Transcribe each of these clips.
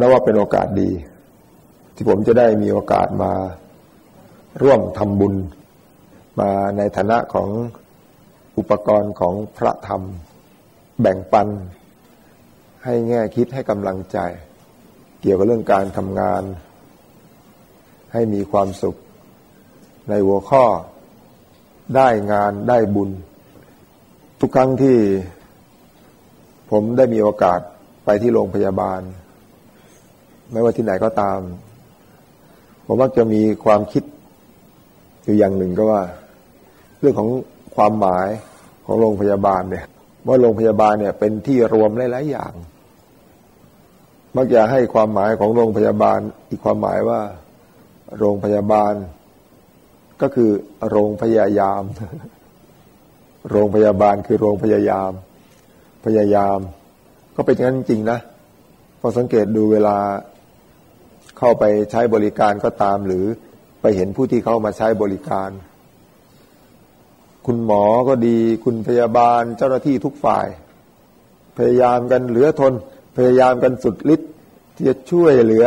นับว่าเป็นโอกาสดี ที่ผมจะได้มีโอกาสมาร่วมทำบุญ มาในฐานะของอุปกรณ์ของพระธรรม แบ่งปัน ให้แง่คิดให้กำลังใจ เกี่ยวกับเรื่องการทำงาน ให้มีความสุข ในหัวข้อได้งานได้บุญ ทุกครั้งที่ผมได้มีโอกาสไปที่โรงพยาบาล ไม่ว่าที่ไหนก็ตาม ผมมักจะมีความคิดอยู่อย่างหนึ่งก็ว่า เรื่องของความหมายของโรงพยาบาลเนี่ยว่าโรงพยาบาลเนี่ย เป็นที่รวมหลายๆอย่าง มักจะให้ความหมายของโรงพยาบาล อีกความหมายว่า โรงพยาบาล ก็คือโรงพยายาม โรงพยาบาลคือโรงพยายาม พยายาม ก็เป็นอย่างนั้นจริงนะพอสังเกตดูเวลา เข้าไปใช้บริการก็ตาม หรือไปเห็นผู้ที่เข้ามาใช้บริการ คุณหมอก็ดี คุณพยาบาลเจ้าหน้าที่ทุกฝ่าย พยายามกันเหลือทน พยายามกันสุดฤทธิ์ที่จะช่วยเหลือ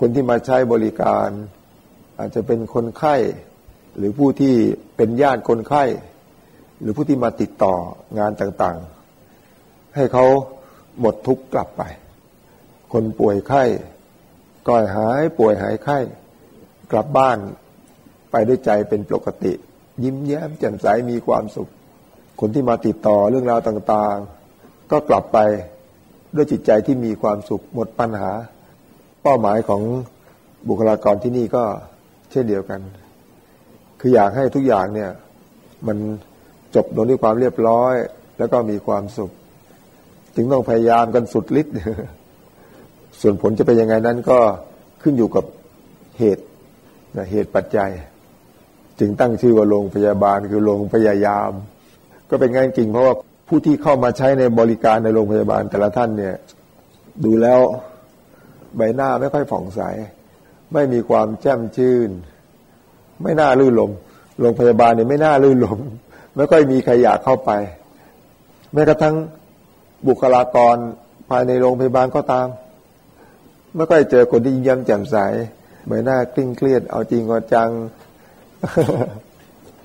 คนที่มาใช้บริการ อาจจะเป็นคนไข้ หรือผู้ที่เป็นญาติคนไข้ หรือผู้ที่มาติดต่องานต่างๆ ให้เขาหมดทุกข์กลับไป คนป่วยไข้ ก็หายป่วยหายไข้ กลับบ้านไปด้วยใจเป็นปกติ ยิ้มแย้มแจ่มใสมีความสุข คนที่มาติดต่อเรื่องราวต่างๆ ก็กลับไปด้วยจิตใจที่มีความสุขหมดปัญหา เป้าหมายของบุคลากรที่นี่ก็เช่นเดียวกัน คืออยากให้ทุกอย่างเนี่ย มันจบลงด้วยความเรียบร้อย แล้วก็มีความสุข จึงต้องพยายามกันสุดฤทธิ์ ส่วนผลจะเป็นยังไงนั้นก็ขึ้นอยู่กับเหตุเหตุปัจจัย จึงตั้งชื่อว่าโรงพยาบาลคือโรงพยายาม ก็เป็นงานจริง เพราะว่าผู้ที่เข้ามาใช้ในบริการในโรงพยาบาลแต่ละท่านเนี่ย ดูแล้วใบหน้าไม่ค่อยผ่องใส ไม่มีความแจ่มชื่น ไม่น่าลื่นลมโรงพยาบาลเนี่ยไม่น่าลื่นลมไม่ค่อยมีใครอยากเข้าไป แม้กระทั่งบุคลากรภายในโรงพยาบาลก็ตาม ไม่ค่อยเจอคนที่ยิ้มแย้มแจ่มใสใบหน้าเคร่งเครียดเอาจริงเอาจัง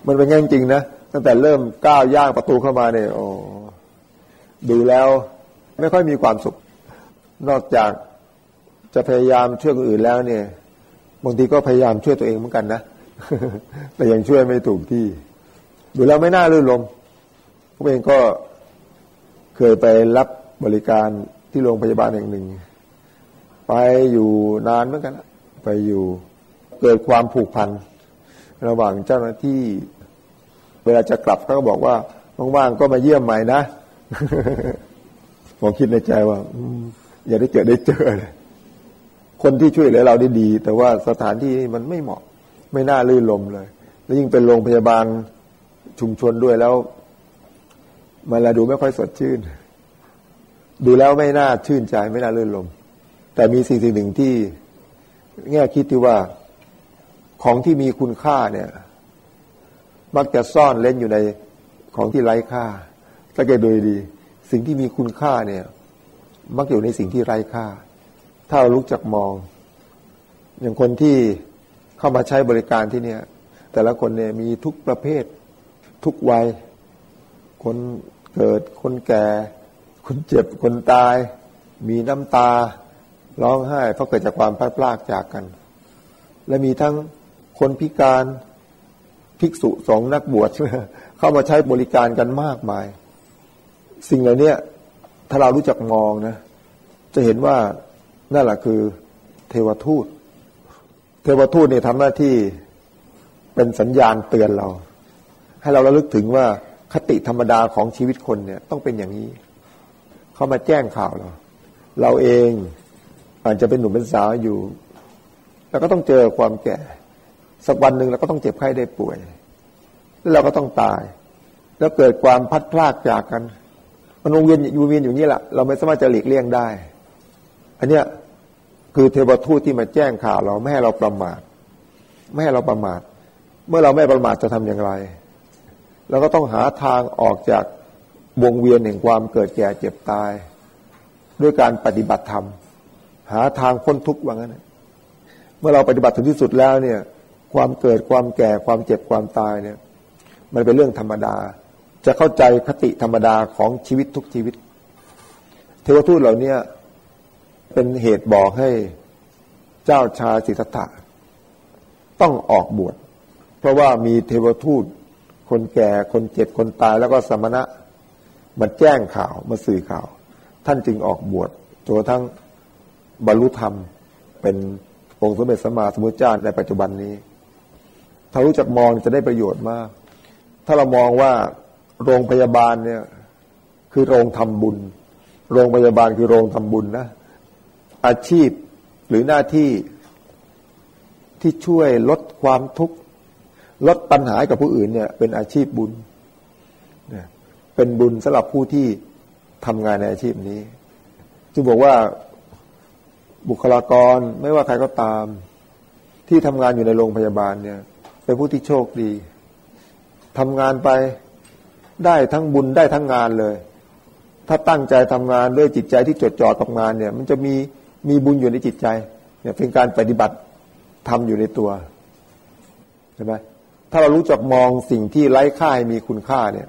มันเป็นงั้นจริงนะตั้งแต่เริ่มก้าวย่างประตูเข้ามาเนี่ย โอ้ดูแล้วไม่ค่อยมีความสุข นอกจากจะพยายามช่วยคนอื่นแล้วเนี่ยบางทีก็พยายามช่วยตัวเองเหมือนกันนะแต่ยังช่วยไม่ถูกที่ ดูแล้วไม่น่าลื่นลมพวกเองก็เคยไปรับบริการที่โรงพยาบาลแห่งหนึ่ง ไปอยู่นานเหมือนกันไปอยู่เกิดความผูกพันระหว่างเจ้าหน้าที่ เวลาจะกลับเขาก็บอกว่าว่างๆก็มาเยี่ยมใหม่นะผมคิดในใจว่าอย่าได้เจอได้เจอเลยคนที่ช่วยเหลือเราได้ดี แต่ว่าสถานที่มันไม่เหมาะ ไม่น่าลื่นลมเลย แล้วยิ่งเป็นโรงพยาบาลชุมชนด้วยแล้วมันละดูไม่ค่อยสดชื่น ดูแล้วไม่น่าชื่นใจไม่น่าลื่นลม แต่มีสิ่งสิ่งหนึ่งที่แง่คิดที่ว่าของที่มีคุณค่าเนี่ย มักจะซ่อนเล่นอยู่ในของที่ไร้ค่าถ้าเกดูดี สิ่งที่มีคุณค่าเนี่ย มักอยู่ในสิ่งที่ไร้ค่า ถ้าเรารู้จักมอง อย่างคนที่เข้ามาใช้บริการที่เนี่ย แต่ละคนเนี่ยมีทุกประเภท ทุกวัย คนเกิดคนแก่ คนเจ็บคนตาย มีน้ำตา ร้องไห้ เพราะเกิดจากความพลาดพลาดจากกัน และมีทั้งคนพิการภิกษุสองนักบวชเข้ามาใช้บริการกันมากมาย สิ่งเหล่านี้ถ้าเรารู้จักมองนะ จะเห็นว่านั่นแหละคือเทวทูต เทวทูตเนี่ยทำหน้าที่เป็นสัญญาณเตือนเรา ให้เราระลึกถึงว่าคติธรรมดาของชีวิตคนเนี่ย ต้องเป็นอย่างนี้ เขามาแจ้งข่าวเรา เราเอง อาจจะเป็นหนุ่มเป็นสาวอยู่ แล้วก็ต้องเจอความแก่ สักวันหนึ่งเราก็ต้องเจ็บไข้ได้ป่วย แล้วเราก็ต้องตาย แล้วเกิดความพัดพลากจากกันมันวงเวียนอยู่เวียนอยู่นี่แหละเราไม่สามารถจะหลีกเลี่ยงได้ อันเนี้ยคือเทวทูตที่มาแจ้งข่าวเราไม่ให้เราประมาทไม่ให้เราประมาท เมื่อเราไม่ประมาทจะทำอย่างไรเราก็ต้องหาทางออกจากวงเวียนแห่งความเกิดแก่เจ็บตาย ด้วยการปฏิบัติธรรม หาทางพ้นทุกข์ว่างั้นเมื่อเราปฏิบัติถึงที่สุดแล้วเนี่ย ความเกิดความแก่ความเจ็บความตายเนี่ย มันเป็นเรื่องธรรมดา จะเข้าใจคติธรรมดาของชีวิตทุกชีวิต เทวทูตเหล่านี้เป็นเหตุบอกให้เจ้าชายสิทธัตถะต้องออกบวชเพราะว่ามีเทวทูต คนแก่คนเจ็บคนตายแล้วก็สมณะมาแจ้งข่าวมาสื่อข่าว ท่านจึงออกบวชจนทั้ง บรรลุธรรม เป็นองค์สมเด็จสมมาสมุทรเจ้าในปัจจุบันนี้ ถ้ารู้จักมองจะได้ประโยชน์มาก ถ้าเรามองว่าโรงพยาบาลเนี่ยคือโรงทำบุญ โรงพยาบาลคือโรงทำบุญนะอาชีพหรือหน้าที่ที่ช่วยลดความทุกข์ลดปัญหากับผู้อื่นเนี่ย เป็นอาชีพบุญเป็นบุญสำหรับผู้ที่ทำงานในอาชีพนี้ จึงบอกว่า บุคลากรไม่ว่าใครก็ตาม ที่ทำงานอยู่ในโรงพยาบาลเนี่ย เป็นผู้ที่โชคดีทำงานไปได้ทั้งบุญได้ทั้งงานเลย ถ้าตั้งใจทำงานด้วยจิตใจที่จดจ่อกับงานเนี่ย มันจะมีมีบุญอยู่ในจิตใจ เนี่ยเป็นการปฏิบัติทำอยู่ในตัวใช่ไหมถ้าเรารู้จักมองสิ่งที่ไร้ค่ามีคุณค่าเนี่ย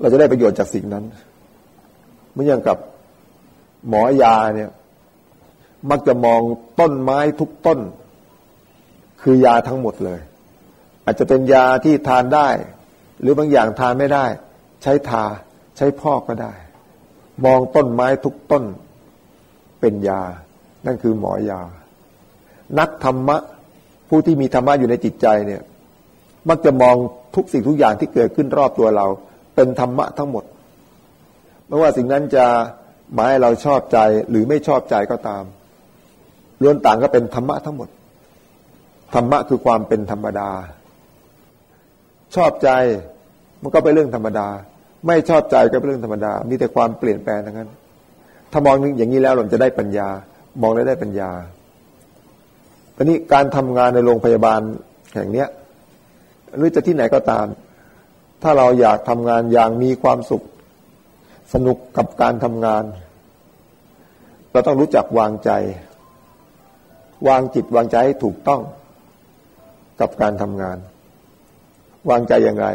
เราจะได้ประโยชน์จากสิ่งนั้นเหมือนอย่างกับหมอยาเนี่ย มักจะมองต้นไม้ทุกต้น คือยาทั้งหมดเลย อาจจะเป็นยาที่ทานได้ หรือบางอย่างทานไม่ได้ ใช้ทาใช้พอกก็ได้ มองต้นไม้ทุกต้น เป็นยา นั่นคือหมอยา นักธรรมะผู้ที่มีธรรมะอยู่ในจิตใจเนี่ย มักจะมองทุกสิ่งทุกอย่างที่เกิดขึ้นรอบตัวเรา เป็นธรรมะทั้งหมดไม่ว่าสิ่งนั้นจะหมายเราชอบใจหรือไม่ชอบใจก็ตาม ล้วนต่างก็เป็นธรรมะทั้งหมด ธรรมะคือความเป็นธรรมดา ชอบใจมันก็เป็นเรื่องธรรมดา ไม่ชอบใจก็เป็นเรื่องธรรมดา มีแต่ความเปลี่ยนแปลงทั้งนั้น ถ้ามองอย่างนี้แล้วเราจะได้ปัญญา มองได้ได้ปัญญาอันนี้การทำงานในโรงพยาบาลแห่งเนี้ย หรือจะที่ไหนก็ตาม ถ้าเราอยากทำงานอย่างมีความสุข สนุกกับการทำงาน เราต้องรู้จักวางใจ วางจิตวางใจให้ถูกต้องกับการทำงาน วางใจอย่างไร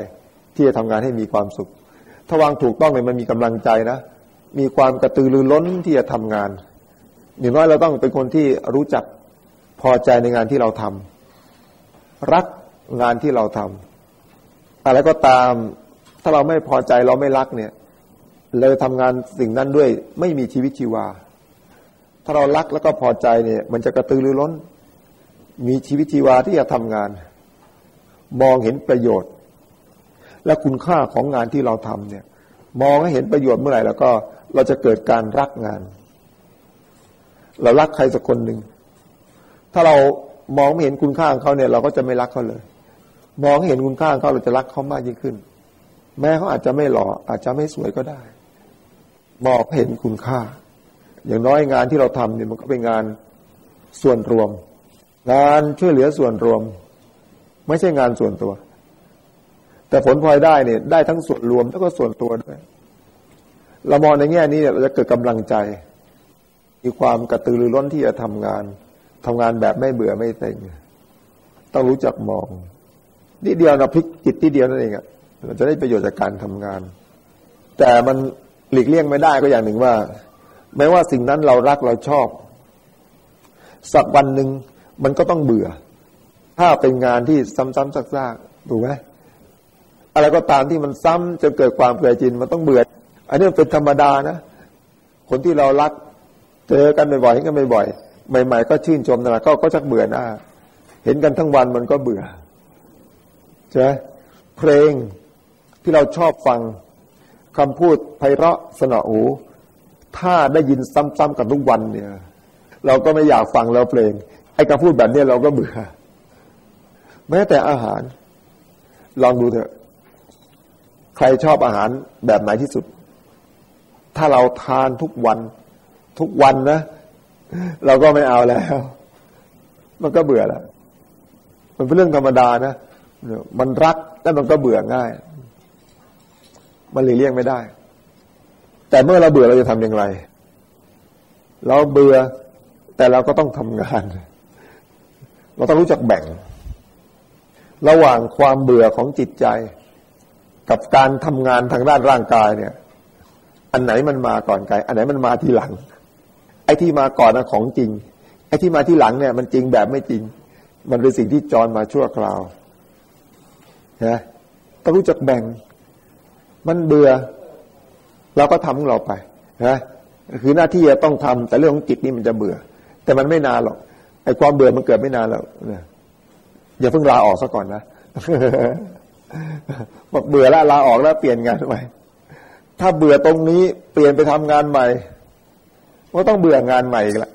ที่จะทำงานให้มีความสุข ถ้าวางถูกต้องเนี่ยมันมีกำลังใจนะ มีความกระตือรือร้นที่จะทำงาน อย่างน้อยเราต้องเป็นคนที่รู้จักพอใจในงานที่เราทำรักงานที่เราทำอะไรก็ตาม ถ้าเราไม่พอใจเราไม่รักเนี่ย เราทำงานสิ่งนั้นด้วยไม่มีชีวิตชีวา ถ้าเรารักแล้วก็พอใจเนี่ย มันจะกระตือรือร้น มีชีวิตชีวาที่จะทำงาน มองเห็นประโยชน์ และคุณค่าของงานที่เราทำเนี่ย มองให้เห็นประโยชน์เมื่อไหร่ แล้วก็เราจะเกิดการรักงาน เรารักใครสักคนหนึ่งถ้าเรามองไม่เห็นคุณค่าของเขาเนี่ย เราก็จะไม่รักเขาเลย มองให้เห็นคุณค่าของเขาเราจะรักเขามากยิ่งขึ้น แม้เขาอาจจะไม่หล่ออาจจะไม่สวยก็ได้ มองเห็นคุณค่า อย่างน้อยงานที่เราทำเนี่ยมันก็เป็นงานส่วนรวม งานช่วยเหลือส่วนรวม ไม่ใช่งานส่วนตัว แต่ผลพลอยได้เนี่ย ได้ทั้งส่วนรวมแล้วก็ส่วนตัวด้วยเรามองในแง่นี้เนี่ยเราจะเกิดกำลังใจ มีความกระตือรือร้นที่จะทำงานทำงานแบบไม่เบื่อไม่เต็งต้องรู้จักมองนี่เดียวนะพลิกจิตที่เดียวนั่นเองอะเราจะได้ประโยชน์จากการทำงาน แต่มันหลีกเลี่ยงไม่ได้ก็อย่างหนึ่งว่า แม้ว่าสิ่งนั้นเรารักเราชอบ สักวันหนึ่งมันก็ต้องเบื่อ ถ้าเป็นงานที่ซ้ำๆซากๆถูกไหมอะไรก็ตามที่มันซ้ำจะเกิดความเบื่อจินมันต้องเบื่อ อันนี้เป็นธรรมดานะ คนที่เรารัก เจอกันบ่อยๆเห็นกันบ่อยๆใหม่ ๆ ก็ชื่นชมนะก็ก็ชักเบื่อหน้า เห็นกันทั้งวันมันก็เบื่อใช่ไหมเพลงที่เราชอบฟังคำพูดไพเราะสนอหู ถ้าได้ยินซ้ำๆกันทุกวันเนี่ย เราก็ไม่อยากฟังแล้วเพลง ไอ้คำพูดแบบนี้เราก็เบื่อ แม้แต่อาหาร ลองดูเถอะ ใครชอบอาหารแบบไหนที่สุด ถ้าเราทานทุกวัน ทุกวันนะ เราก็ไม่เอาแล้ว มันก็เบื่อแล้วมันเป็นเรื่องธรรมดานะมันรักแล้วมันก็เบื่อง่าย มันหลีกเลี่ยงไม่ได้ แต่เมื่อเราเบื่อเราจะทำอย่างไร เราเบื่อแต่เราก็ต้องทำงาน เราต้องรู้จักแบ่ง ระหว่างความเบื่อของจิตใจ กับการทำงานทางด้านร่างกายเนี่ย อันไหนมันมาก่อนไกลอันไหนมันมาทีหลัง ไอ้ที่มาก่อนนะของจริง ไอ้ที่มาที่หลังเนี่ย มันจริงแบบไม่จริง มันเป็นสิ่งที่จรมาชั่วคราวนะต้องรู้จักแบ่ง มันเบื่อ เราก็ทำของเราไปนะคือหน้าที่จะต้องทำแต่เรื่องของจิตนี่มันจะเบื่อ แต่มันไม่นานหรอกไอ้ความเบื่อมันเกิดไม่นานแล้วนะอย่าเพิ่งลาออกซะก่อนนะบอกเบื่อแล้วลาออกแล้วเปลี่ยนงานใหม่ถ้าเบื่อตรงนี้เปลี่ยนไปทำงานใหม่ก็ต้องเบื่องานใหม่อีกละ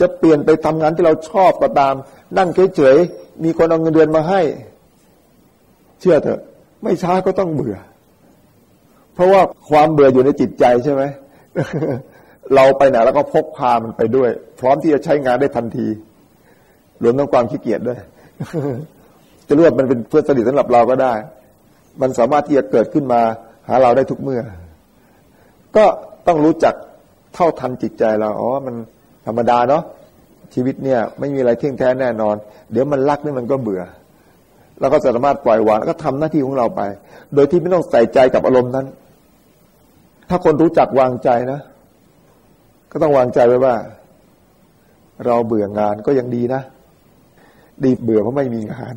จะเปลี่ยนไปทำงานที่เราชอบก็ตาม นั่งเฉยๆมีคนเอาเงินเดือนมาให้ เชื่อเถอะ ไม่ช้าก็ต้องเบื่อ ราะว่าความเบื่ออยู่ในจิตใจใช่ไหมเราไปไหนแล้วก็พกพามันไปด้วย พร้อมที่จะใช้งานได้ทันทีรวมทั้งความขี้เกียจด้วย จะรู้ว่ามันเป็นเพื่อนสนิทสำหรับเราก็ได้ มันสามารถที่จะเกิดขึ้นมาหาเราได้ทุกเมื่อ ก็ต้องรู้จักเท่าทันจิตใจเราอ๋อมันธรรมดาเนาะชีวิตเนี่ย ไม่มีอะไรเที่ยงแท้แน่นอน เดี๋ยวมันรักนี่มันก็เบื่อ แล้วก็สามารถปล่อยวางแล้วก็ทำหน้าที่ของเราไป โดยที่ไม่ต้องใส่ใจกับอารมณ์นั้น ถ้าคนรู้จักวางใจนะ ก็ต้องวางใจไว้ว่า เราเบื่องานก็ยังดีนะดีเบื่อเพราะไม่มีงาน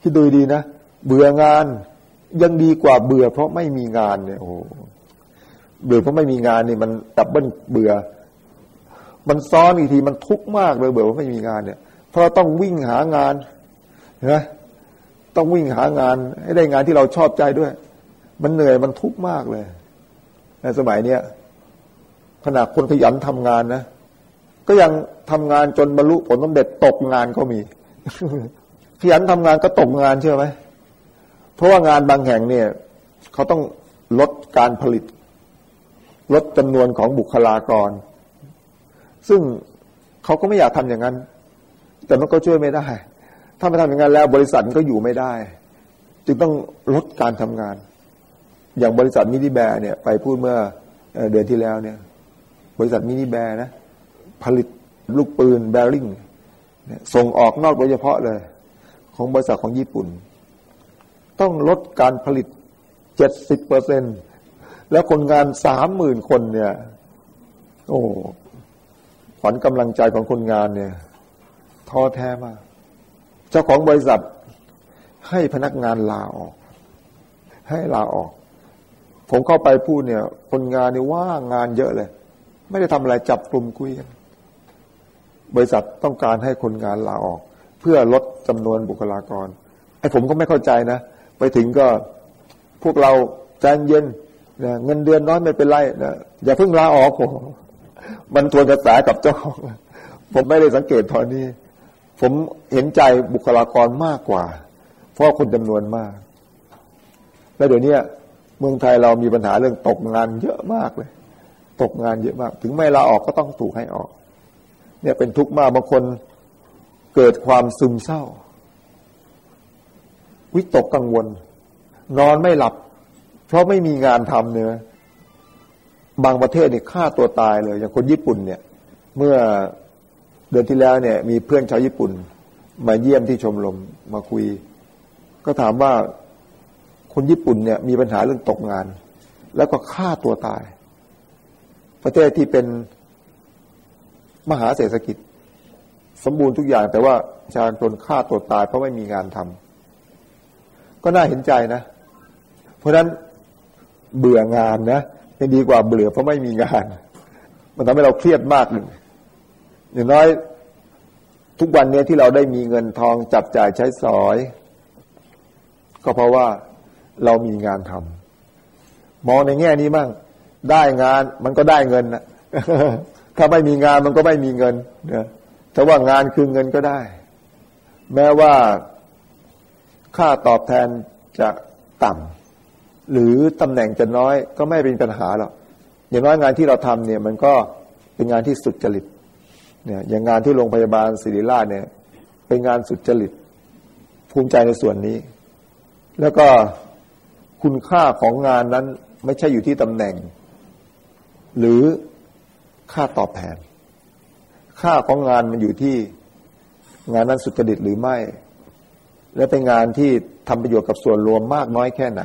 คิดดูดีนะเบื่องานยังดีกว่าเบื่อ เพราะไม่มีงานเนี่ยโอ้เบื่อเพราะไม่มีงานนี่มันดับเบิลเบื่อ มันซ้อนอีกทีมันทุกข์มากเลยเบื่อเพราะไม่มีงานเนี่ย เพราะต้องวิ่งหางานนะต้องวิ่งหางาน ให้ได้งานที่เราชอบใจด้วย มันเหนื่อยมันทุกข์มากเลย ในสมัยเนี้ยขณะคนขยันทำงานนะก็ยังทำงานจนบรรลุผลสำเร็จตกงานก็มี ขยันทำงานก็ตกงานเชื่อไหมเพราะว่างานบางแห่งเนี่ยเขาต้องลดการผลิต ลดจำนวนของบุคลากร ซึ่งเขาก็ไม่อยากทำอย่างนั้น แต่มันก็ช่วยไม่ได้ ถ้าไม่ทำอย่างนั้นแล้ว บริษัทก็อยู่ไม่ได้ จึงต้องลดการทำงาน อย่างบริษัทมินิแบร์เนี่ยไปพูดเมื่อเดือนที่แล้วเนี่ย บริษัทมินิแบร์นะ ผลิตลูกปืนแบริ่งส่งออกนอกโดยเฉพาะเลย ของบริษัทของญี่ปุ่น ต้องลดการผลิตเจ็ดสิบเปอร์เซ็นต์แล้วคนงานสามหมื่นคนเนี่ย โอ้ขวัญกำลังใจของคนงานเนี่ยท้อแท้มาก เจ้าของบริษัทให้พนักงานลาออก ให้ลาออก ผมเข้าไปพูดเนี่ย คนงานนี่ว่างานเยอะเลย ไม่ได้ทำอะไรจับกลุ่มคุยกันบริษัทต้องการให้คนงานลาออก เพื่อลดจำนวนบุคลากรไอ้ผมก็ไม่เข้าใจนะไปถึงก็พวกเราใจเย็นนะเงินเดือนน้อยไม่เป็นไรนะอย่าเพิ่งลาออกผมมันทวนกระแสกับเจ้าของผมไม่ได้สังเกตตอนนี้ ผมเห็นใจบุคลากรมากกว่า เพราะคนจำนวนมาก แล้วเดี๋ยวนี้ เมืองไทยเรามีปัญหาเรื่องตกงานเยอะมากเลย ตกงานเยอะมาก ถึงไม่ลาออกก็ต้องถูกให้ออก เนี่ยเป็นทุกข์มากบางคนเกิดความซึมเศร้า วิตกกังวล นอนไม่หลับ เพราะไม่มีงานทำเนี่ยบางประเทศเนี่ยฆ่าตัวตายเลย อย่างคนญี่ปุ่นเนี่ย เมื่อเดือนที่แล้วเนี่ย มีเพื่อนชาวญี่ปุ่น มาเยี่ยมที่ชมรมมาคุย ก็ถามว่า คนญี่ปุ่นเนี่ยมีปัญหาเรื่องตกงาน แล้วก็ฆ่าตัวตาย ประเทศที่เป็นมหาเศรษฐกิจ สมบูรณ์ทุกอย่าง แต่ว่าชาชนฆ่าตัวตายเพราะไม่มีงานทำก็น่าเห็นใจนะ เพราะฉะนั้นเบื่องานนะยังดีกว่าเบื่อเพราะไม่มีงาน มันทำให้เราเครียดมากหนึ่งอย่างน้อยทุกวันนี้ที่เราได้มีเงินทองจับจ่ายใช้สอย ก็เพราะว่า เรามีงานทำมองในแง่นี้บ้างได้งานมันก็ได้เงินนะถ้าไม่มีงานมันก็ไม่มีเงินนะแต่ว่างานคือเงินก็ได้ แม้ว่าค่าตอบแทนจะต่ำหรือตำแหน่งจะน้อยก็ไม่เป็นปัญหาหรอกอย่างน้อยงานที่เราทำเนี่ย มันก็เป็นงานที่สุดจริตเนี่ยอย่างงานที่โรงพยาบาลศิริราชเนี่ย เป็นงานสุดจริตภูมิใจในส่วนนี้ แล้วก็ คุณค่าของงานนั้นไม่ใช่อยู่ที่ตำแหน่ง หรือค่าตอบแทน ค่าของงานมันอยู่ที่งานนั้นสุจริตหรือไม่ และเป็นงานที่ทำประโยชน์กับส่วนรวมมากน้อยแค่ไหน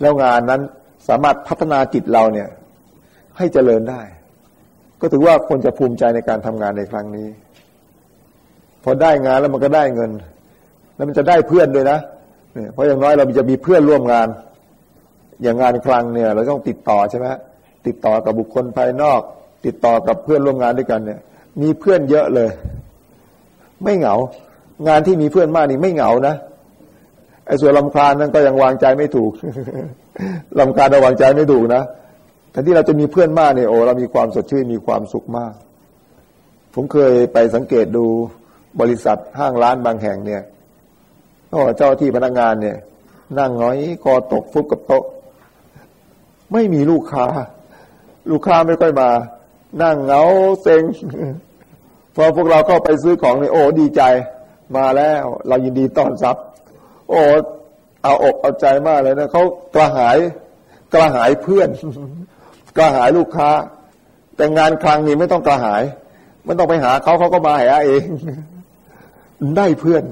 แล้วงานนั้นสามารถพัฒนาจิตเราเนี่ย ให้เจริญได้ ก็ถือว่าคนจะภูมิใจในการทำงานในครั้งนี้ พอได้งานแล้วมันก็ได้เงิน แล้วมันจะได้เพื่อนด้วยนะ เนี่ยเพราะอย่างน้อยเราจะมีเพื่อนร่วมงาน อย่างงานคลังเนี่ย เราต้องติดต่อใช่ไหมติดต่อกับบุคคลภายนอก ติดต่อกับเพื่อนร่วมงานด้วยกันเนี่ย มีเพื่อนเยอะเลย ไม่เหงา งานที่มีเพื่อนมากนี่ไม่เหงานะไอ้ส่วนลำคาญนั่นก็ยังวางใจไม่ถูกลำคาญเราวางใจไม่ถูกนะแต่ที่เราจะมีเพื่อนมากเนี่ยโอ้เรามีความสดชื่นมีความสุขมาก ผมเคยไปสังเกตดูบริษัทห้างร้านบางแห่งเนี่ย ก็เจ้าที่พนักงานเนี่ย นั่งน้อยคอตกฟุบกับโต๊ะ ไม่มีลูกค้า ลูกค้าไม่ค่อยมา นั่งเหงาเซ็งพอพวกเราเข้าไปซื้อของเนี่ยโอ้ดีใจมาแล้ว เรายินดีต้อนรับ โอ้เอาอกเอาใจมากเลยนะเขากระหายกระหายเพื่อน กระหายลูกค้า แต่งานครั้งนี้ไม่ต้องกระหายไม่ต้องไปหาเขาเขาก็มาหาเอง ได้เพื่อน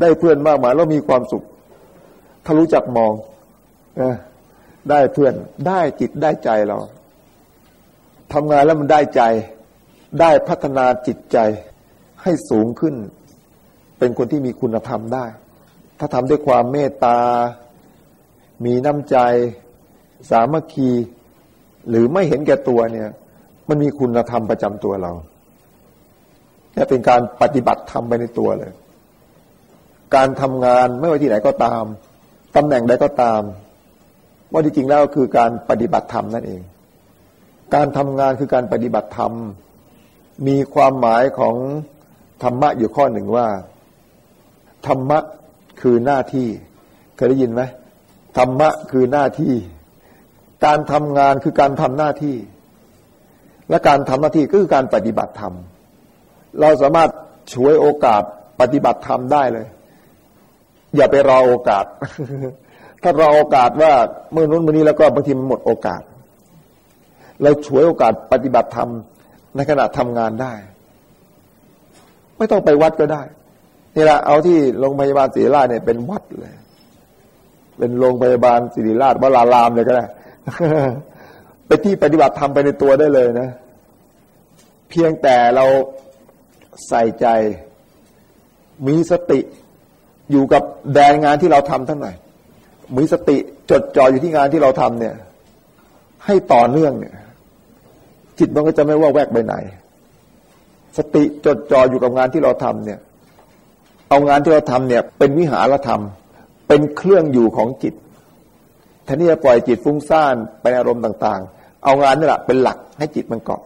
ได้เพื่อนมากมายแล้วมีความสุข ถ้ารู้จักมองได้เพื่อนได้จิตได้ใจเราทำงานแล้วมันได้ใจ ได้พัฒนาจิตใจให้สูงขึ้น เป็นคนที่มีคุณธรรมได้ ถ้าทำด้วยความเมตตา มีน้ำใจ สามัคคี หรือไม่เห็นแก่ตัวเนี่ย มันมีคุณธรรมประจำตัวเรานี่เป็นการปฏิบัติธรรมไปในตัวเลย การทำงานไม่ว่าที่ไหนก็ตามตำแหน่งใดก็ตาม ว่าที่จริงแล้วคือการปฏิบัติธรรมนั่นเอง การทำงานคือการปฏิบัติธรรม มีความหมายของธรรมะอยู่ข้อหนึ่งว่า ธรรมะคือหน้าที่ เคยได้ยินไหมธรรมะคือหน้าที่ การทำงานคือการทำหน้าที่ และการทำหน้าที่ก็คือการปฏิบัติธรรม เราสามารถช่วยโอกาสปฏิบัติธรรมได้เลย อย่าไปรอโอกาส ถ้ารอโอกาสว่าเมื่อนู้นเมื่อนี้แล้วก็บางทีมันหมดโอกาส เราช่วยโอกาสปฏิบัติธรรมในขณะทำงานได้ ไม่ต้องไปวัดก็ได้ นี่แหละเอาที่โรงพยาบาลศิริราชเนี่ยเป็นวัดเลย เป็นโรงพยาบาลศิริราชวรารามเลยก็ได้ไปที่ปฏิบัติธรรมไปในตัวได้เลยนะ เพียงแต่เราใส่ใจมีสติ อยู่กับแดนงานที่เราทำทั้งหน่อยมีสติจดจ่ออยู่ที่งานที่เราทำเนี่ย ให้ต่อเนื่องเนี่ย จิตมันก็จะไม่ว่าแวกไปไหน สติจดจ่ออยู่กับงานที่เราทำเนี่ย เอางานที่เราทำเนี่ย เป็นวิหารธรรม เป็นเครื่องอยู่ของจิตทนที่จะปล่อยจิตฟุ้งซ่านไปอารมณ์ต่าง ๆ เอางานนี่แหละเป็นหลักให้จิตมันเกาะ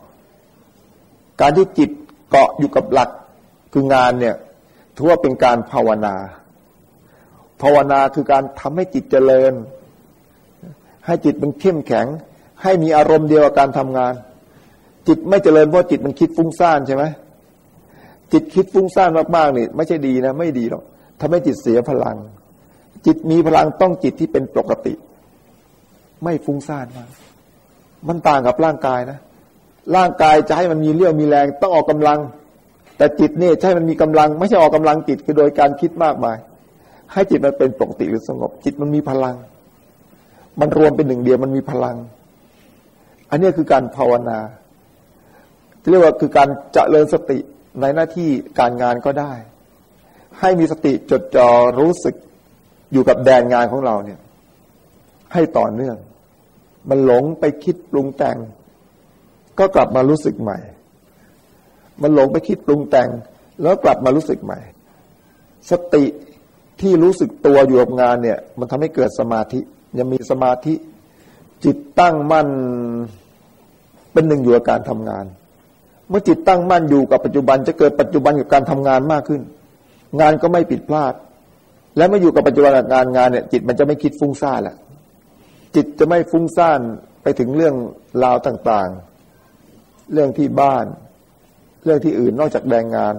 การที่จิตเกาะอยู่กับหลักคืองานเนี่ยถือว่าเป็นการภาวนา ภาวนาคือการทำให้จิตเจริญ ให้จิตมันเข้มแข็ง ให้มีอารมณ์เดียวกับการทำงาน จิตไม่เจริญเพราะจิตมันคิดฟุ้งซ่านใช่ไหมจิตคิดฟุ้งซ่านมากๆนี่ไม่ใช่ดีนะ ไม่ดีหรอกทำให้จิตเสียพลัง จิตมีพลังต้องจิตที่เป็นปกติ ไม่ฟุ้งซ่านมากมันต่างกับร่างกายนะ ร่างกายจะให้มันมีเรี่ยวมีแรงต้องออกกำลัง แต่จิตเนี่ยใช่มันมีกำลัง ไม่ใช่ออกกำลังจิตคือโดยการคิดมากมาย ให้จิตมันเป็นปกติหรือสงบ จิตมันมีพลัง มันรวมเป็นหนึ่งเดียวมันมีพลัง อันนี้คือการภาวนาเรียกว่าคือการเจริญสติในหน้าที่การงานก็ได้ ให้มีสติจดจ่อรู้สึกอยู่กับแดนงานของเราเนี่ย ให้ต่อเนื่อง มันหลงไปคิดปรุงแต่ง ก็กลับมารู้สึกใหม่ มันหลงไปคิดปรุงแต่ง แล้วกลับมารู้สึกใหม่ สติ ที่รู้สึกตัวอยู่กับงานเนี่ย มันทำให้เกิดสมาธิ ยังมีสมาธิจิตตั้งมั่นเป็นหนึ่งอยู่กับการทำงาน เมื่อจิตตั้งมั่นอยู่กับปัจจุบัน จะเกิดปัจจุบันกับการทำงานมากขึ้น งานก็ไม่ผิดพลาด และเมื่ออยู่กับปัจจุบันกับงานงานเนี่ย จิตมันจะไม่คิดฟุ้งซ่านแหละจิตจะไม่ฟุ้งซ่านไปถึงเรื่องราวต่างๆ เรื่องที่บ้าน เรื่องที่อื่นนอกจากแดงงาน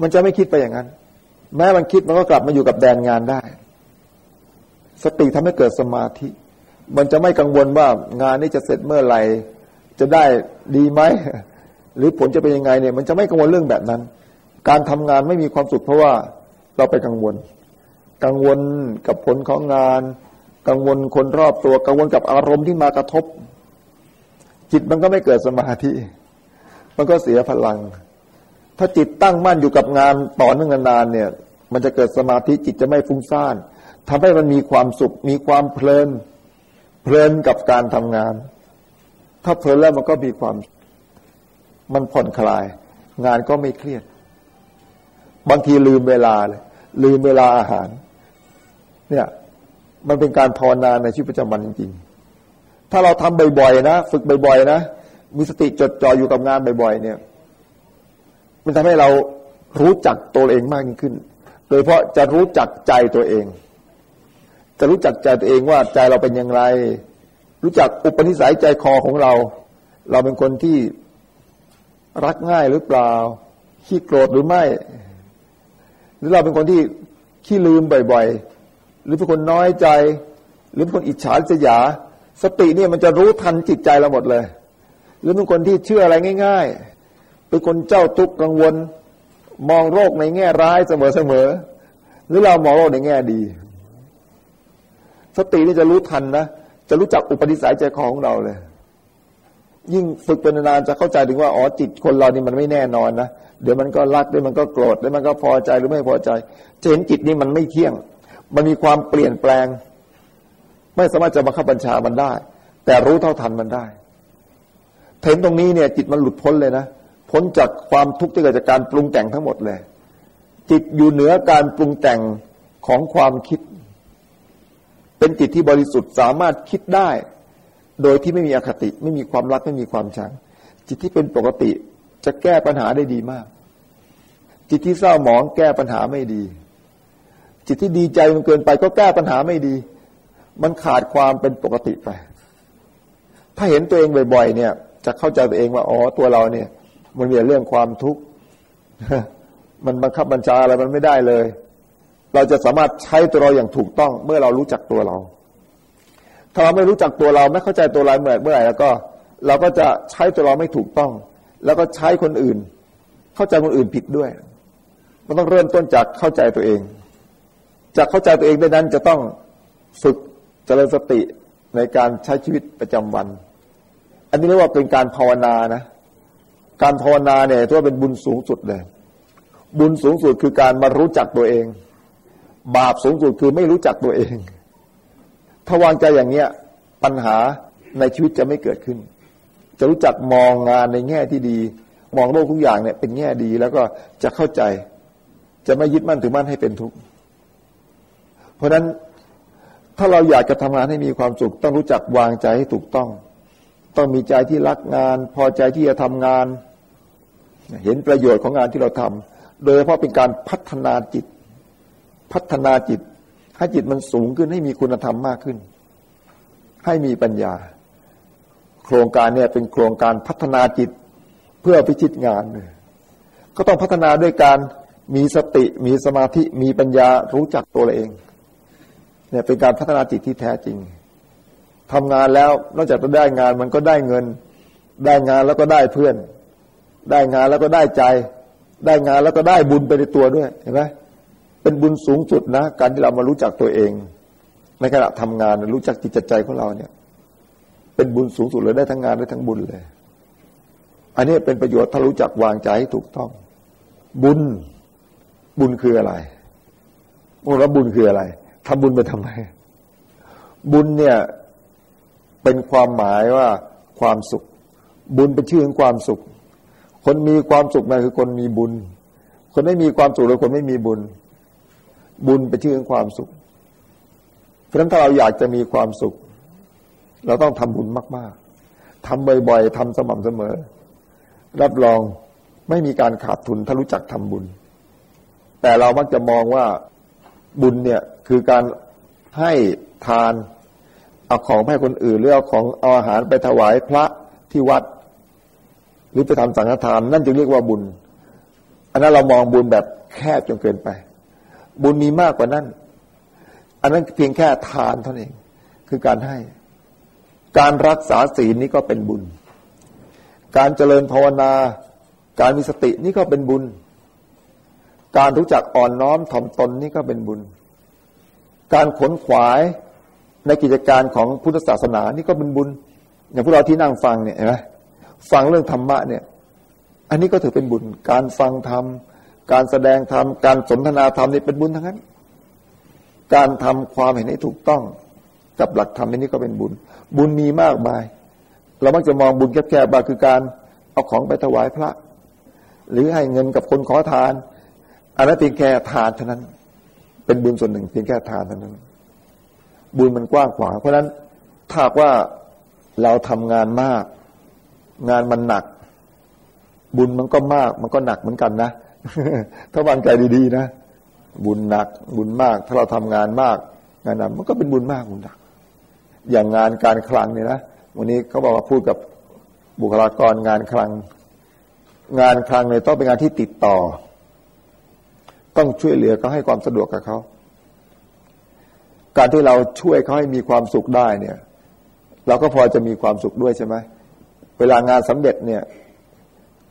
มันจะไม่คิดไปอย่างนั้น แม้มันคิดมันก็กลับมาอยู่กับแดนงานได้ สติทำให้เกิดสมาธิ มันจะไม่กังวลว่างานนี้จะเสร็จเมื่อไหร่จจะได้ดีไหม หรือผลจะเป็นยังไงเนี่ย มันจะไม่กังวลเรื่องแบบนั้น การทำงานไม่มีความสุขเพราะว่าเราไปกังวล กังวลกับผลของงาน กังวลคนรอบตัว กังวลกับอารมณ์ที่มากระทบ จิตมันก็ไม่เกิดสมาธิ มันก็เสียพลัง ถ้าจิตตั้งมั่นอยู่กับงานต่อเนื่องนานเนี่ย มันจะเกิดสมาธิจิตจะไม่ฟุ้งซ่านทำให้มันมีความสุข มีความเพลิน เพลินกับการทำงาน ถ้าเพลินแล้วมันก็มีความ มันผ่อนคลาย งานก็ไม่เครียด บางทีลืมเวลาเลยลืมเวลาอาหาร เนี่ย มันเป็นการภาวนาในชีวิตประจำวันจริงๆถ้าเราทำบ่อยๆนะ ฝึกบ่อยๆนะมีสติจดจ่ออยู่กับงานบ่อยๆเนี่ย มันทำให้เรารู้จักตัวเองมากยิ่งขึ้น โดยเพราะจะรู้จักใจตัวเอง จะรู้จักใจตัวเองว่าใจเราเป็นอย่างไร รู้จักอุปนิสัยใจคอของเรา เราเป็นคนที่รักง่ายหรือเปล่า ขี้โกรธหรือไม่ หรือเราเป็นคนที่ขี้ลืมบ่อยๆ หรือเป็นคนน้อยใจ หรือเป็นคนอิจฉาเสียา สติเนี่ยมันจะรู้ทันจิตใจเราหมดเลย หรือเป็นคนที่เชื่ออะไรง่าย ๆ เป็นคนเจ้าทุกข์กังวล มองโรคในแง่ร้ายเสมอๆหรือเรามองโรคในแง่ดี สตินี่จะรู้ทันนะ จะรู้จักอุปนิสัยใจคอของเราเลย ยิ่งฝึกเป็นนานจะเข้าใจถึงว่าอ๋อจิตคนเรานี่มันไม่แน่นอนนะ เดี๋ยวมันก็รักเดี๋ยวมันก็โกรธเดี๋ยวมันก็พอใจหรือไม่พอใจจะเห็นจิตนี้มันไม่เที่ยง มันมีความเปลี่ยนแปลง ไม่สามารถจะบังคับบัญชามันได้ แต่รู้เท่าทันมันได้เห็นตรงนี้เนี่ย จิตมันหลุดพ้นเลยนะ พ้นจากความทุกข์ที่เกิดจากการปรุงแต่งทั้งหมดเลย จิตอยู่เหนือการปรุงแต่งของความคิด เป็นจิตที่บริสุทธิ์สามารถคิดได้ โดยที่ไม่มีอคติ ไม่มีความรักไม่มีความชัง จิตที่เป็นปกติจะแก้ปัญหาได้ดีมาก จิตที่เศร้าหมองแก้ปัญหาไม่ดี จิตที่ดีใจมันเกินไปก็แก้ปัญหาไม่ดี มันขาดความเป็นปกติไป ถ้าเห็นตัวเองบ่อย ๆ เนี่ย จะเข้าใจตัวเองว่าอ๋อตัวเราเนี่ย มันมีเรื่องความทุกข์มันบังคับบัญชาอะไรมันไม่ได้เลย เราจะสามารถใช้ตัวเราอย่างถูกต้องเมื่อเรารู้จักตัวเรา ถ้าเราไม่รู้จักตัวเราไม่เข้าใจตัวเราเมื่อเมื่อไหร่แล้วก็ เราก็จะใช้ตัวเราไม่ถูกต้อง แล้วก็ใช้คนอื่น เข้าใจคนอื่นผิดด้วย มันต้องเริ่มต้นจากเข้าใจตัวเองจากเข้าใจตัวเองได้นั้นจะต้องฝึกเจริญสติในการใช้ชีวิตประจำวัน อันนี้เรียกว่าเป็นการภาวนานะ การภาวนาเนี่ยถือว่าเป็นบุญสูงสุดเลย บุญสูงสุดคือการมารู้จักตัวเอง บาปสูงสุดคือไม่รู้จักตัวเอง ถ้าวางใจอย่างเนี้ยปัญหาในชีวิตจะไม่เกิดขึ้น จะรู้จักมองงานในแง่ที่ดี มองโลกทุกอย่างเนี่ยเป็นแง่ดีแล้วก็จะเข้าใจ จะไม่ยึดมั่นถือมั่นให้เป็นทุกข์เพราะฉะนั้นถ้าเราอยากจะทำงานให้มีความสุข ต้องรู้จักวางใจให้ถูกต้อง ต้องมีใจที่รักงาน พอใจที่จะทำงาน เห็นประโยชน์ของงานที่เราทำโดยเฉพาะเป็นการพัฒนาจิต พัฒนาจิต ให้จิตมันสูงขึ้นให้มีคุณธรรมมากขึ้น ให้มีปัญญา โครงการเนี่ยเป็นโครงการพัฒนาจิตเพื่อพิชิตงานเลยก็ต้องพัฒนาด้วยการมีสติมีสมาธิมีปัญญารู้จักตัวเอง เนี่ยเป็นการพัฒนาจิตที่แท้จริงทำงานแล้วนอกจากจะได้งานมันก็ได้เงิน ได้งานแล้วก็ได้เพื่อน ได้งานแล้วก็ได้ใจ ได้งานแล้วก็ได้บุญไปในตัวด้วยเห็นไหมเป็นบุญสูงสุดนะ การที่เรามารู้จักตัวเอง ในขณะทำงานรู้จักจิตใจของเราเนี่ย เป็นบุญสูงสุดเลยได้ทั้งงานได้ทั้งบุญเลย อันนี้เป็นประโยชน์ถ้ารู้จักวางใจให้ถูกต้อง บุญบุญคืออะไรพวกเราบุญคืออะไรทำบุญไปทำไมบุญเนี่ยเป็นความหมายว่าความสุข บุญเป็นชื่อของความสุข คนมีความสุขนั่นคือคนมีบุญ คนไม่มีความสุขหรือคนไม่มีบุญ บุญเป็นชื่อของความสุข เพราะฉะนั้นถ้าเราอยากจะมีความสุข เราต้องทำบุญมาก ๆทำบ่อยๆทำสม่ำเสมอ รับรองไม่มีการขาดทุนถ้ารู้จักทำบุญ แต่เรามักจะมองว่าบุญเนี่ยคือการให้ทานเอาของให้คนอื่นหรือเอาของเอาอาหารไปถวายพระที่วัด หรือไปทำสังฆทานนั่นจึงเรียกว่าบุญ อันนั้นเรามองบุญแบบแคบจนเกินไป บุญมีมากกว่านั้น อันนั้นเพียงแค่ทานเท่านั้นเองคือการให้ การรักษาศีลนี้ก็เป็นบุญ การเจริญภาวนา การมีสตินี่ก็เป็นบุญ การรู้จักอ่อนน้อมถ่อมตนนี่ก็เป็นบุญ การขนขวายในกิจการของพุทธศาสนานี่ก็เป็นบุญ อย่างพวกเราที่นั่งฟังเนี่ยเห็นไหม ฟังเรื่องธรรมะเนี่ย อันนี้ก็ถือเป็นบุญ การฟังธรรม การแสดงธรรม การสนทนาธรรมนี่เป็นบุญทั้งนั้น การทำความเห็นให้ถูกต้องกับหลักธรรมอันนี้ก็เป็นบุญ บุญมีมากมาย เรามักจะมองบุญแคบๆบาคือการเอาของไปถวายพระ หรือให้เงินกับคนขอทาน อันนั้นเพียงแค่ทานเท่านั้น เป็นบุญส่วนหนึ่งเพียงแค่ทานเท่านั้น บุญมันกว้างขวางเพราะฉะนั้นถ้าว่าเราทำงานมาก งานมันหนัก บุญมันก็มาก มันก็หนักเหมือนกันนะถ้าวางใจดีๆนะบุญหนัก บุญมาก ถ้าเราทำงานมาก งานหนักมันก็เป็นบุญมากบุญหนัก อย่างงานการคลังเนี่ยนะวันนี้เขาบอกว่าพูดกับบุคลากรงานคลัง งานคลังเนี่ยต้องเป็นงานที่ติดต่อ ต้องช่วยเหลือเขาให้ความสะดวกกับเขาการที่เราช่วยเขาให้มีความสุขได้เนี่ย เราก็พอจะมีความสุขด้วยใช่ไหม เวลางานสำเร็จเนี่ย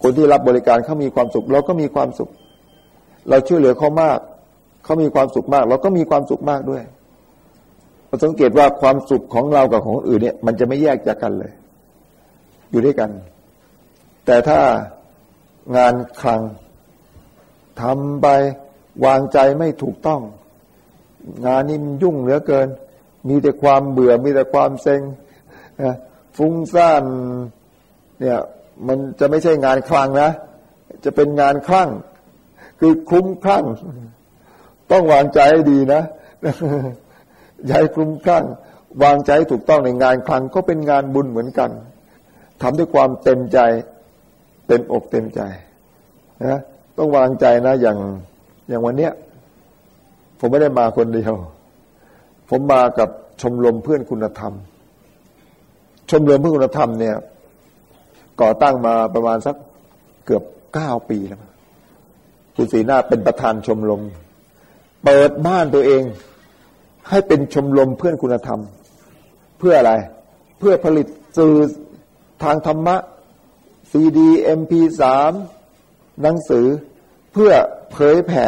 คนที่รับบริการเขามีความสุข เราก็มีความสุข เราช่วยเหลือเขามากเขามีความสุขมาก เราก็มีความสุขมากด้วยเราสังเกตว่าความสุขของเรากับของอื่นเนี่ย มันจะไม่แยกจากกันเลย อยู่ด้วยกัน แต่ถ้างานคลังทำไปวางใจไม่ถูกต้อง งานนี้มันยุ่งเหลือเกิน มีแต่ความเบื่อมีแต่ความเซ็งฟุ้งซ่าน เนี่ยมันจะไม่ใช่งานคลังนะ จะเป็นงานคลั่ง คือคุ้มคลั่ง ต้องวางใจให้ดีนะย้ายคุ้มคลั่ง วางใจถูกต้องในงานคลังก็เป็นงานบุญเหมือนกันทำด้วยความเต็มใจ เต็มอกเต็มใจนะต้องวางใจนะ อย่างอย่างวันเนี้ย ผมไม่ได้มาคนเดียว ผมมากับชมรมเพื่อนคุณธรรม ชมรมเพื่อนคุณธรรมเนี่ย ก่อตั้งมาประมาณสักเกือบเก้าปีแล้วคุณศรีนาเป็นประธานชมรมเปิดบ้านตัวเอง ให้เป็นชมรมเพื่อนคุณธรรม เพื่ออะไร เพื่อผลิตสื่อทางธรรมะซีดีเอ็มพีสามหนังสือเพื่อเผยแผ่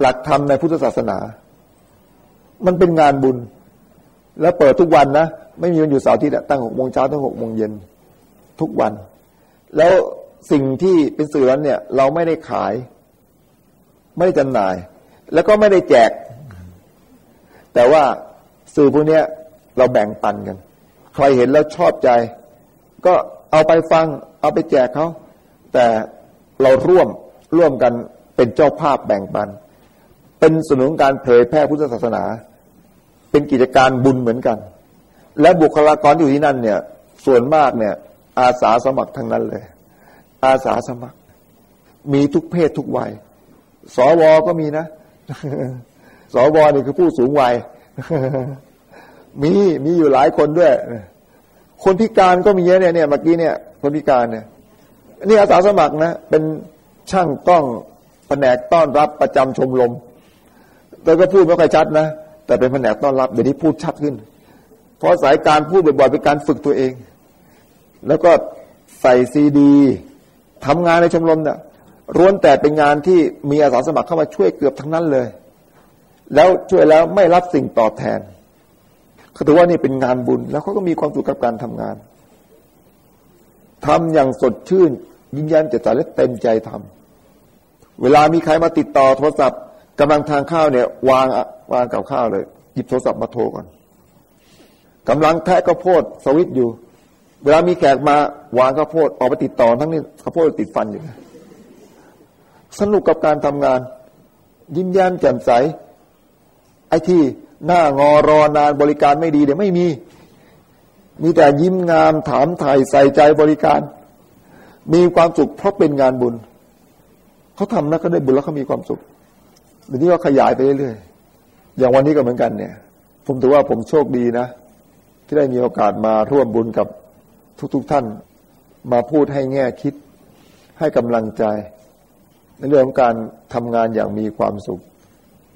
หลักธรรมในพุทธศาสนา มันเป็นงานบุญ แล้วเปิดทุกวันนะ ไม่มีวันอยู่เสาร์ที่ตั้งหกโมงเช้าถึงหกโมงเย็น ทุกวัน แล้วสิ่งที่เป็นสื่อนั้นเนี่ย เราไม่ได้ขาย ไม่ได้จำหน่าย แล้วก็ไม่ได้แจก แต่ว่าสื่อพวกนี้เราแบ่งปันกัน ใครเห็นแล้วชอบใจ ก็เอาไปฟัง เอาไปแจกเขา แต่เราร่วมร่วมกันเป็นเจ้าภาพแบ่งปัน เป็นสนุนการเผยแพร่พุทธศาสนา เป็นกิจการบุญเหมือนกัน และบุคลากรอยู่ที่นั่นเนี่ย ส่วนมากเนี่ย อาสาสมัครทั้งนั้นเลย อาสาสมัคร มีทุกเพศทุกวัย สวก็มีนะ สวนี่คือผู้สูงวัย มีมีอยู่หลายคนด้วย คนพิการก็มีเยอะเนี่ยเนี่ยเมื่อกี้เนี่ย คนพิการเนี่ยนี่อาสาสมัครนะ เป็นช่างต้องแผนกต้อนรับประจำชมรมแต่ก็พูดไม่ค่อยชัดนะแต่เป็นแผนกต้อนรับเดี๋ยวนี้พูดชัดขึ้น เพราะสายการพูดบ่อยๆเป็นการฝึกตัวเอง แล้วก็ใส่ซีดีทำงานในชมรมเนี่ยร้วนแต่เป็นงานที่มีอาสาสมัครเข้ามาช่วยเกือบทั้งนั้นเลย แล้วช่วยแล้วไม่รับสิ่งตอบแทนเขาถือว่านี่เป็นงานบุญ แล้วเขาก็มีความสุขกับการทำงานทำอย่างสดชื่น ยิ้มแย้มแจ่มใสและเต็มใจทำเวลามีใครมาติดต่อโทรศัพท์กำลังทานข้าวเนี่ย วางวางกับข้าวเลย หยิบโทรศัพท์มาโทรก่อนกำลังแทะข้าวโพดสวิตอยู่ เวลามีแขกมาวางข้าวโพดออกไปติดต่อทั้งนี้ข้าวโพดติดฟันอยู่สนุกกับการทำงาน ยิ้มแย้มแจ่มใส ไอ้ที่หน้างอรอนานบริการไม่ดีเดี๋ยวไม่มี มีแต่ยิ้มงามถามถ่ายใส่ใจบริการ มีความสุขเพราะเป็นงานบุญเขาทำนะก็ได้บุญแล้วเขามีความสุขเดี๋ยวนี้ก็ขยายไปเรื่อยๆอย่างวันนี้ก็เหมือนกันเนี่ย ผมถือว่าผมโชคดีนะ ที่ได้มีโอกาสมาร่วมบุญกับ ทุกๆทท่านมาพูดให้แง่คิดให้กำลังใจ ในเรื่องของการทำงานอย่างมีความสุข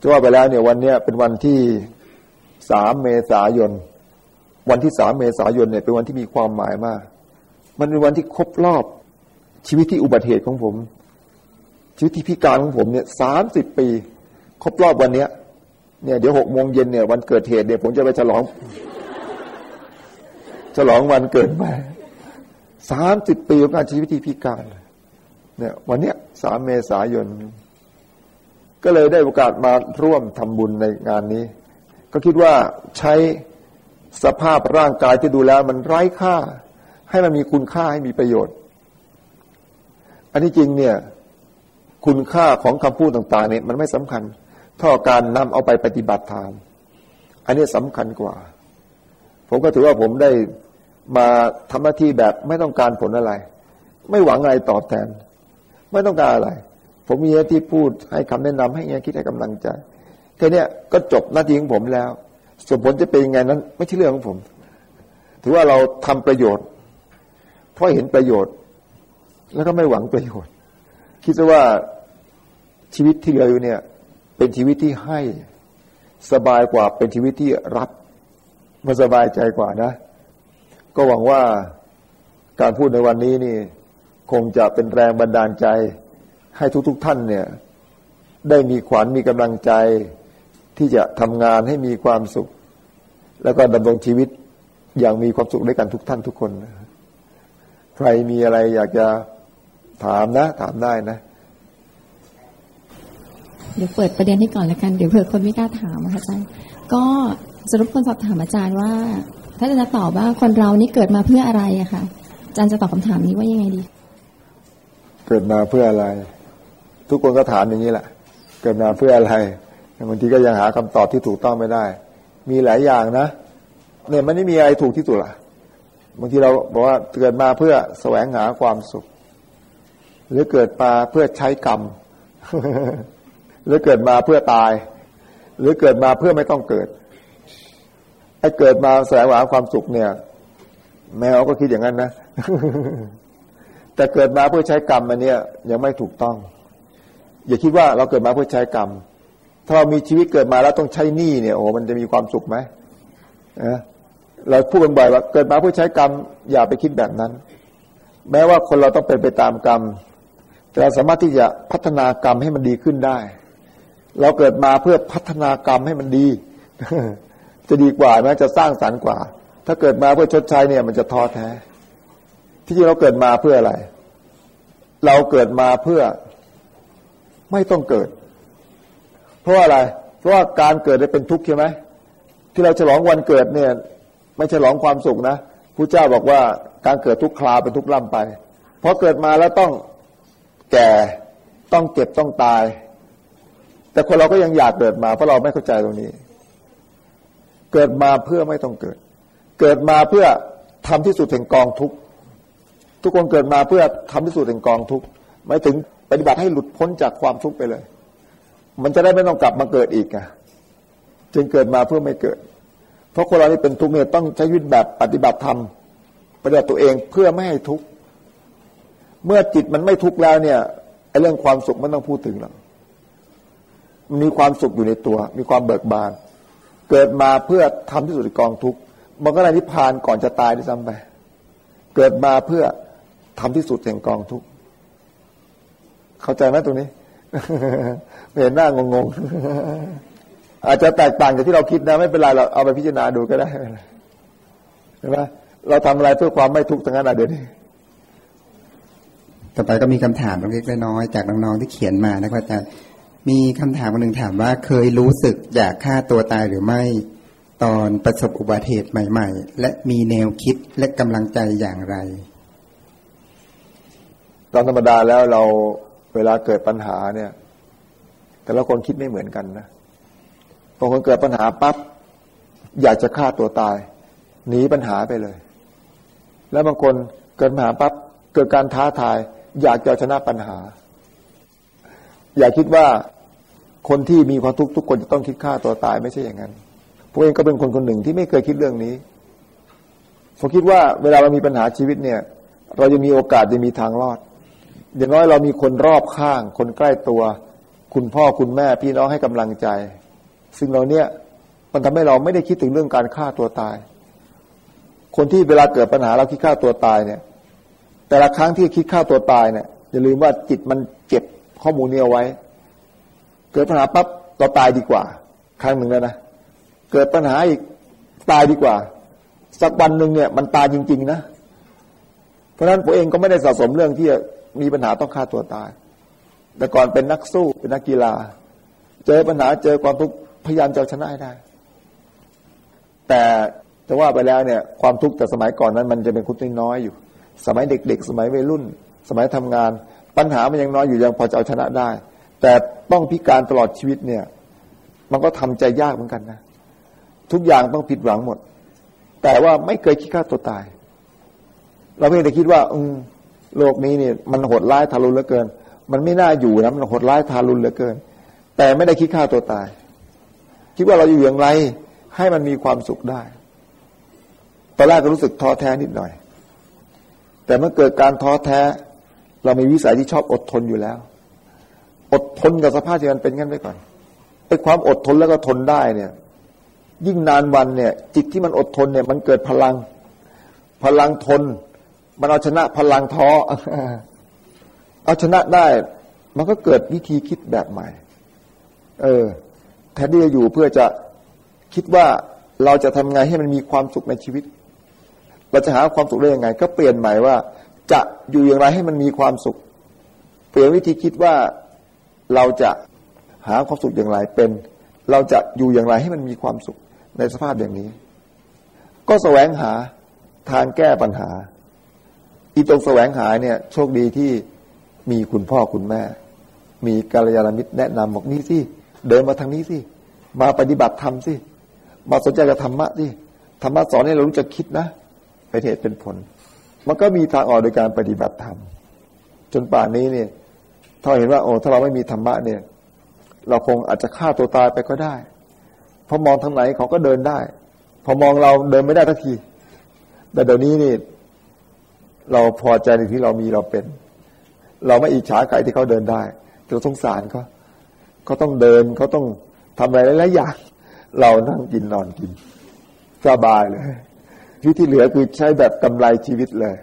จะว่าไปแล้วเนี่ยวันเนี้ยเป็นวันที่สามเมษายน วันที่สามเมษายนเนี่ยเป็นวันที่มีความหมายมาก มันเป็นวันที่ครบรอบชีวิตที่อุบัติเหตุของผม ชีวิตที่พิการของผมเนี่ยสามสิบปี ครบรอบวันเนี้ยเนี่ยเดี๋ยวหกโมงเย็นเนี่ยวันเกิดเหตุเนี่ยผมจะไปฉลอง ฉลองวันเกิดมาสามสิบปีของการชีวิตที่พิการเนี่ยวันเนี้ยสามเมษายน ก็เลยได้โอกาสมาร่วมทำบุญในงานนี้ ก็คิดว่าใช้สภาพร่างกายที่ดูแล้วมันไร้ค่า ให้มันมีคุณค่าให้มีประโยชน์ อันที่จริงเนี่ยคุณค่าของคำพูดต่างๆเนี่ยมันไม่สำคัญ เท่าการนำเอาไปปฏิบัติธรรมอันนี้สำคัญกว่า ผมก็ถือว่าผมได้ มาทำหน้าที่แบบไม่ต้องการผลอะไร ไม่หวังอะไรตอบแทน ไม่ต้องการอะไร ผมมีหน้าที่พูดให้คำแนะนำให้แง่คิดให้กำลังใจแค่นี้ก็จบหน้าที่ของผมแล้ว ส่วนผลจะเป็นยังไงนั้น ไม่ใช่เรื่องของผม ถือว่าเราทำประโยชน์ เพราะเห็นประโยชน์ แล้วก็ไม่หวังประโยชน์ คิดว่าชีวิตที่เหลืออยู่เนี่ย เป็นชีวิตที่ให้สบายกว่าเป็นชีวิตที่รับมันสบายใจกว่านะ ก็หวังว่าการพูดในวันนี้นี่คงจะเป็นแรงบันดาลใจ ให้ทุกๆทท่านเนี่ยได้มีขวัญมีกำลังใจที่จะทำงานให้มีความสุข แล้วก็ดำรงชีวิตอย่างมีความสุขด้วยกันทุกท่านทุกคน ใครมีอะไรอยากจะถามนะ ถามได้นะ เดี๋ยวเปิดประเด็นให้ก่อนแล้วกัน เดี๋ยวเผื่อคนไม่กล้าถามนะคะอาจารย์ก็สรุปคนสอบถามอาจารย์ว่า ถ้าจะตอบว่าคนเรานี่เกิดมาเพื่ออะไรอะคะอาจารย์จะตอบคำถามนี้ว่ายังไงดี เกิดมาเพื่ออะไร ทุกคนก็ถามอย่างนี้แหละ เกิดมาเพื่ออะไรบางทีก็ยังหาคำตอบที่ถูกต้องไม่ได้ มีหลายอย่างนะเนี่ยมันไม่มีอะไรถูกที่สุดละบางทีเราบอกว่าเกิดมาเพื่อแสวงหาความสุข หรือเกิดมาเพื่อใช้กรรม หรือเกิดมาเพื่อตาย หรือเกิดมาเพื่อไม่ต้องเกิด ไอ้เกิดมาแสวงหาความสุขเนี่ย แมวก็คิดอย่างนั้นนะ แต่เกิดมาเพื่อใช้กรรมอันเนี้ยังไม่ถูกต้อง อย่าคิดว่าเราเกิดมาเพื่อใช้กรรม ถ้าเรามีชีวิตเกิดมาแล้วต้องใช้หนี้เนี่ยโอ้มันจะมีความสุขไหมเราพูดกันบ่อยว่าเกิดมาเพื่อใช้กรรม อย่าไปคิดแบบนั้น แม้ว่าคนเราต้องเป็นไปตามกรรม แต่เราสามารถที่จะพัฒนากรรมให้มันดีขึ้นได้ เราเกิดมาเพื่อพัฒนากรรมให้มันดี จะดีกว่าไหมจะสร้างสรรค์กว่า ถ้าเกิดมาเพื่อชดใช้เนี่ย มันจะท้อแท้ ที่จริงเราเกิดมาเพื่ออะไร เราเกิดมาเพื่อไม่ต้องเกิด เพราะอะไร เพราะว่าการเกิดเป็นทุกข์ใช่ไหมที่เราฉลองวันเกิดเนี่ย ไม่ฉลองความสุขนะพระเจ้าบอกว่าการเกิดทุกคลาเป็นทุกล่ำไปเพราะเกิดมาแล้วต้องแก่ต้องเก็บต้องตาย แต่คนเราก็ยังอยากเกิดมาเพราะเราไม่เข้าใจตรงนี้ เกิดมาเพื่อไม่ต้องเกิด เกิดมาเพื่อทำที่สุดแห่งกองทุกทุกคนเกิดมาเพื่อทำที่สุดแห่งกองทุกไม่ถึงปฏิบัติให้หลุดพ้นจากความทุกข์ไปเลย มันจะได้ไม่ต้องกลับมาเกิดอีกอะจึงเกิดมาเพื่อไม่เกิด เพราะคนเรานี่เป็นทุกข์เนี่ยต้องใช้ชีวิตแบบปฏิบัติธรรมปฏิบัติตัวเองเพื่อไม่ให้ทุกข์เมื่อจิตมันไม่ทุกข์แล้วเนี่ยไอ้เรื่องความสุขมันต้องพูดถึงแล้วมันมีความสุขอยู่ในตัว มีความเบิกบาน เกิดมาเพื่อทำที่สุดกองทุกข์มันก็เลยนิพพานก่อนจะตายด้วยซ้ำไป เกิดมาเพื่อทำที่สุดแห่งกองทุกข์เข้าใจไหมตรงนี้เห็นหน้างงๆอาจจะแตกต่างจากที่เราคิดนะไม่เป็นไรเราเอาไปพิจารณาดูก็ได้เห็นไหมเราทำอะไรเพื่อความไม่ทุกข์ทั้งนั้นอะเดี๋ยวนี้ต่อไปก็มีคำถามเล็กๆน้อยๆจากน้องๆที่เขียนมานะครับอาจารย์ มีคำถามคนหนึ่งถามว่าเคยรู้สึกอยากฆ่าตัวตายหรือไม่ ตอนประสบอุบัติเหตุใหม่ ๆ และมีแนวคิดและกำลังใจอย่างไร ตอนธรรมดาแล้วเราเวลาเกิดปัญหาเนี่ย แต่ละคนคิดไม่เหมือนกันนะบางคนเกิดปัญหาปั๊บอยากจะฆ่าตัวตาย หนีปัญหาไปเลย แล้วบางคนเกิดปัญหาปั๊บเกิดการท้าทาย อยากจะชนะปัญหา อย่าคิดว่า คนที่มีความทุกข์ทุกคนจะต้องคิดฆ่าตัวตายไม่ใช่อย่างนั้นพวกเองก็เป็นคนคนหนึ่งที่ไม่เคยคิดเรื่องนี้ผมคิดว่าเวลาเรามีปัญหาชีวิตเนี่ย เราจะมีโอกาสจะมีทางรอด อย่างน้อยเรามีคนรอบข้าง คนใกล้ตัว คุณพ่อคุณแม่พี่น้องให้กำลังใจ ซึ่งเราเนี่ยมันทำให้เราไม่ได้คิดถึงเรื่องการฆ่าตัวตาย คนที่เวลาเกิดปัญหาเราคิดฆ่าตัวตายเนี่ย แต่ละครั้งที่คิดฆ่าตัวตายเนี่ยอย่าลืมว่าจิตมันเก็บข้อมูลนี้เอาไว้ เกิดปัญหาปั๊บเราตายดีกว่า ครั้งหนึ่งแล้วนะ เกิดปัญหาอีกตายดีกว่า สักวันหนึ่งเนี่ย มันตายจริง ๆ นะ เพราะฉะนั้นผมเองก็ไม่ได้สะสมเรื่องที่มีปัญหาต้องฆ่าตัวตาย แต่ก่อนเป็นนักสู้เป็นนักกีฬา เจอปัญหาเจอความทุกข์พยายามจะชนะให้ได้ แต่จะว่าไปแล้วเนี่ย ความทุกข์แต่สมัยก่อนนั้น มันจะเป็นคุณน้อยอยู่ สมัยเด็ก ๆ สมัยวัยรุ่น สมัยทำงาน ปัญหามันยังน้อยอยู่ยังพอจะเอาชนะได้ แต่ต้องพิการตลอดชีวิตเนี่ย มันก็ทำใจยากเหมือนกันนะ ทุกอย่างต้องผิดหวังหมด แต่ว่าไม่เคยคิดฆ่าตัวตาย เราเพียงแต่คิดว่า อืมโลกนี้เนี่ยมันโหดร้ายทารุณเหลือเกิน มันไม่น่าอยู่นะมันโหดร้ายทารุณเหลือเกิน แต่ไม่ได้คิดฆ่าตัวตาย คิดว่าเราอยู่อย่างไรให้มันมีความสุขได้ตอนแรกก็รู้สึกท้อแท้นิดหน่อย แต่เมื่อเกิดการท้อแท้ เรามีวิสัยที่ชอบอดทนอยู่แล้ว อดทนกับสภาพที่มันเป็นงั้นไปก่อนไอ้ความอดทนแล้วก็ทนได้เนี่ย ยิ่งนานวันเนี่ย จิตที่มันอดทนเนี่ย มันเกิดพลัง พลังทน มันเอาชนะพลังท้อเอาชนะได้ มันก็เกิดวิธีคิดแบบใหม่ เออแทนที่จะอยู่เพื่อจะคิดว่าเราจะทำไงให้มันมีความสุขในชีวิต เราจะหาความสุขได้ยังไง ก็เปลี่ยนใหม่ว่า จะอยู่อย่างไรให้มันมีความสุข เปลี่ยนวิธีคิดว่า เราจะหาความสุขอย่างไรเป็น เราจะอยู่อย่างไรให้มันมีความสุขในสภาพอย่างนี้ ก็แสวงหาทางแก้ปัญหา อีตรงแสวงหาเนี่ย โชคดีที่มีคุณพ่อคุณแม่ มีกัลยาณมิตรแนะนำบอกนี่สิเดินมาทางนี้สิมาปฏิบัติธรรมสิมาสนใจกับธรรมะสิธรรมะสอนให้เรารู้จักคิดนะเป็นเหตุเป็นผล มันก็มีทางออกโดยการปฏิบัติธรรมจนป่านนี้เนี่ย ถ้าเห็นว่า โอ้ถ้าเราไม่มีธรรมะเนี่ย เราคงอาจจะฆ่าตัวตายไปก็ได้พอมองทางไหนเขาก็เดินได้ พอมองเราเดินไม่ได้ทักที แต่เดี๋ยวนี้นี่ เราพอใจในที่เรามีเราเป็น เราไม่อิจฉาใครที่เขาเดินได้เราสงสารเขาเขาต้องเดินเขาต้องทำอะไรหลายอย่างเรานั่งกินนอนกินสบายเลยที่ที่เหลือคือใช้แบบกำไรชีวิตเลย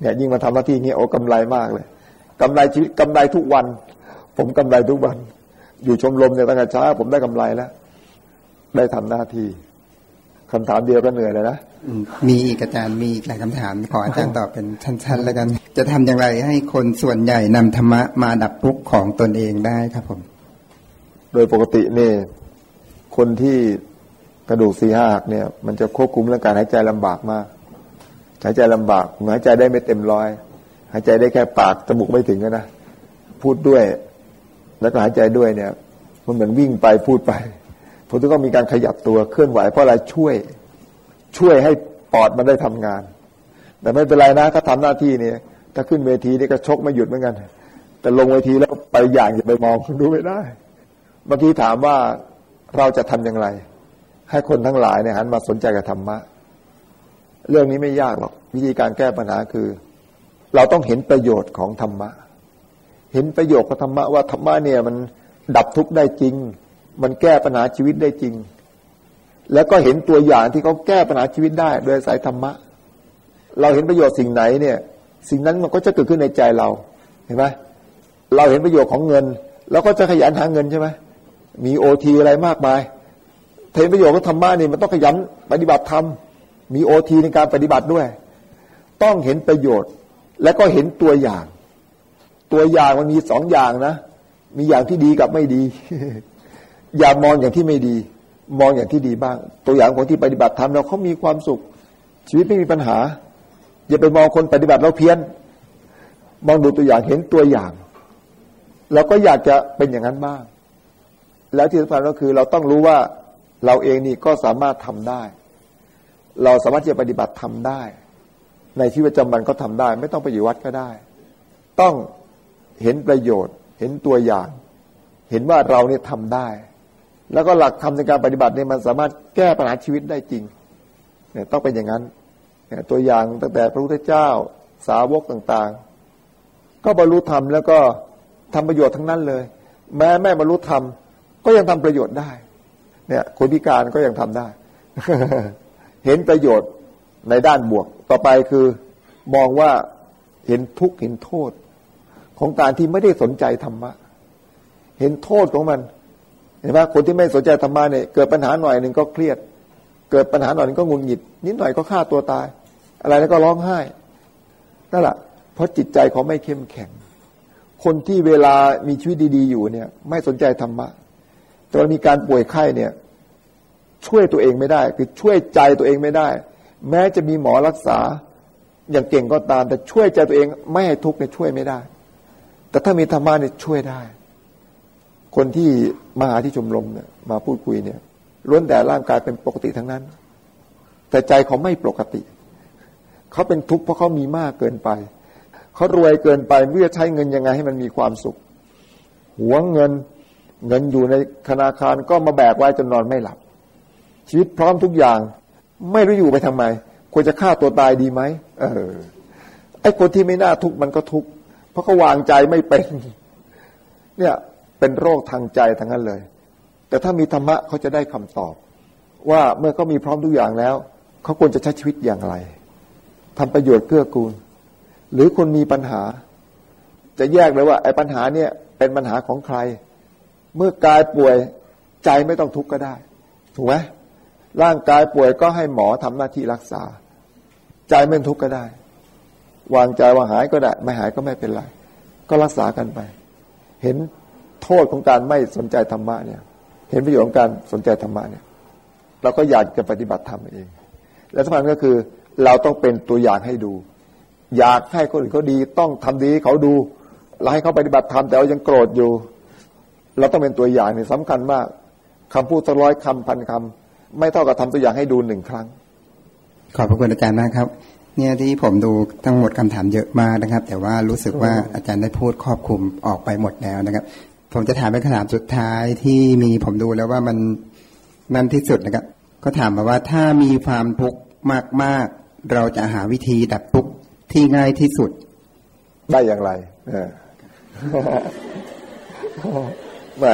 เนี่ยยิ่งมาทำหน้าที่นี้โอ้กำไรมากเลย กำไรชีวิตกำไรทุกวัน ผมกำไรทุกวัน อยู่ชมรมเนี่ยตั้งแต่เช้าผมได้กำไรแล้ว ได้ทำหน้าที่คำถามเดียวก็เหนื่อยเลยนะมีอีกอาจารย์มีหลายคำถามขออาจารย์ตอบเป็นชั้นๆแล้วกัน จะทำอย่างไรให้คนส่วนใหญ่นำธรรมะมาดับทุกข์ของตนเองได้ครับผม โดยปกติเนี่ยคนที่กระดูกสี่ห้าหักเนี่ย มันจะควบคุมเรื่องการหายใจลำบากมากหายใจลำบากหายใจได้ไม่เต็มร้อย หายใจได้แค่ปากจมูกไม่ถึงนะพูดด้วย แล้วก็หายใจด้วยเนี่ย มันเหมือนวิ่งไปพูดไปผมต้องมีการขยับตัวเคลื่อนไหวเพราะอะไรช่วย ช่วยให้ปอดมันได้ทำงาน แต่ไม่เป็นไรนะ ถ้าทำหน้าที่เนี่ย ถ้าขึ้นเวทีนี่ก็ชกไม่หยุดเหมือนกัน แต่ลงเวทีแล้วไปอย่างอย่าไปมองดูไม่ได้บางทีถามว่าเราจะทำอย่างไร ให้คนทั้งหลายเนี่ยหันมาสนใจกับธรรมะ เรื่องนี้ไม่ยากหรอก วิธีการแก้ปัญหาคือ เราต้องเห็นประโยชน์ของธรรมะ เห็นประโยชน์ของธรรมะว่าธรรมะเนี่ยมันดับทุกข์ได้จริง มันแก้ปัญหาชีวิตได้จริง แล้วก็เห็นตัวอย่างที่เขาแก้ปัญหาชีวิตได้ โดยสายธรรมะ เราเห็นประโยชน์สิ่งไหนเนี่ย สิ่งนั้นมันก็จะเกิดขึ้นในใจเราเห็นไหมเราเห็นประโยชน์ของเงินเราก็จะขยันหาเงินใช่ไหมมีโอทีอะไรมากมายเห็นประโยชน์ของธรรมะนี่มันต้องขยันปฏิบัติธรรมมีโอทีในการปฏิบัติด้วย ต้องเห็นประโยชน์ และก็เห็นตัวอย่าง ตัวอย่างมันมีสองอย่างนะ มีอย่างที่ดีกับไม่ดี อย่ามองอย่างที่ไม่ดี มองอย่างที่ดีบ้าง ตัวอย่างคนที่ปฏิบัติธรรมเราเขามีความสุข ชีวิตไม่มีปัญหา อย่าไปมองคนปฏิบัติเราเพี้ยน มองดูตัวอย่างเห็นตัวอย่างเราก็อยากจะเป็นอย่างนั้นบ้าง แล้วที่สำคัญก็คือเราต้องรู้ว่าเราเองนี่ก็สามารถทำได้ เราสามารถที่จะปฏิบัติทำได้ ในชีวิตประจำวันก็ทำได้ ไม่ต้องไปอยู่วัดก็ได้ ต้องเห็นประโยชน์ เห็นตัวอย่าง เห็นว่าเราเนี่ยทำได้ แล้วก็หลักธรรมในการปฏิบัติเนี่ยมันสามารถแก้ปัญหาชีวิตได้จริงเนี่ยต้องเป็นอย่างนั้นเนี่ยตัวอย่างตั้งแต่พระพุทธเจ้าสาวกต่างๆ ก็บรรลุธรรมแล้วก็ทำประโยชน์ทั้งนั้นเลย แม้แม่บรรลุธรรมก็ยังทำประโยชน์ได้ เนี่ยคนพิการก็ยังทำได้ เห็นประโยชน์ ในด้านบวก ต่อไปคือมองว่าเห็นทุกข์เห็นโทษ ของการที่ไม่ได้สนใจธรรมะ เห็นโทษของมัน เห็นไหมคนที่ไม่สนใจธรรมะเนี่ยเกิดปัญหาหน่อยหนึ่งก็เครียด เกิดปัญหาหน่อยนึงก็งุนหงิด นิดหน่อยก็ฆ่าตัวตาย อะไรแล้วก็ร้องไห้นั่นแหละเพราะจิตใจเขาไม่เข้มแข็ง คนที่เวลามีชีวิตดี ๆ อยู่เนี่ย ไม่สนใจธรรมะแต่ว่ามีการป่วยไข้เนี่ย ช่วยตัวเองไม่ได้ คือช่วยใจตัวเองไม่ได้ แม้จะมีหมอรักษา อย่างเก่งก็ตาม แต่ช่วยใจตัวเองไม่ให้ทุกข์เนี่ยช่วยไม่ได้ แต่ถ้ามีธรรมะเนี่ยช่วยได้ คนที่มาหาที่ชมรมเนี่ยมาพูดคุยเนี่ยล้วนแต่ร่างกายเป็นปกติทั้งนั้น แต่ใจเขาไม่ปกติ เขาเป็นทุกข์เพราะเขามีมากเกินไป เขารวยเกินไปเพื่อใช้เงินยังไงให้มันมีความสุขหัวเงินเงินอยู่ในธนาคารก็มาแบกไว้จนนอนไม่หลับ ชีวิตพร้อมทุกอย่าง ไม่รู้อยู่ไปทำไม ควรจะฆ่าตัวตายดีไหมเออไอ้คนที่ไม่น่าทุกข์มันก็ทุกข์เพราะเขาวางใจไม่เป็น เนี่ยเป็นโรคทางใจทั้งนั้นเลย แต่ถ้ามีธรรมะเขาจะได้คำตอบ ว่าเมื่อเขามีพร้อมทุกอย่างแล้วเขาควรจะใช้ชีวิตอย่างไรทำประโยชน์เกื้อกูล หรือคนมีปัญหา จะแยกเลยว่าไอ้ปัญหาเนี่ยเป็นปัญหาของใคร เมื่อกายป่วยใจไม่ต้องทุกข์ก็ได้ ถูกไหม ร่างกายป่วยก็ให้หมอทำหน้าที่รักษา ใจไม่ทุกข์ก็ได้ วางใจว่าหายก็ได้ ไม่หายก็ไม่เป็นไร ก็รักษากันไป เห็นโทษของการไม่สนใจธรรมะเนี่ย เห็นประโยชน์ของการสนใจธรรมะเนี่ย เราก็อยากจะปฏิบัติธรรมเอง และสำคัญก็คือเราต้องเป็นตัวอย่างให้ดู อยากให้คนอื่นเขาดี ต้องทำดีเขาดู เราให้เขาปฏิบัติธรรมแต่เรายังโกรธอยู่ เราต้องเป็นตัวอย่างเนี่ยสำคัญมากคำพูดสักร้อยคำพันคำ ไม่เท่ากับทำตัวอย่างให้ดูหนึ่งครั้ง ขอบพระคุณอาจารย์มากครับ เนี่ยที่ผมดูทั้งหมดคำถามเยอะมากนะครับ แต่ว่ารู้สึกว่าอาจารย์ได้พูดครอบคลุมออกไปหมดแล้วนะครับ ผมจะถามเป็นคำถามสุดท้ายที่มีผมดูแล้วว่ามันนั่นที่สุดนะครับ ก็ถามมาว่าถ้ามีความทุกข์มากๆ เราจะหาวิธีดับทุกข์ที่ง่ายที่สุด ได้อย่างไรเออแหม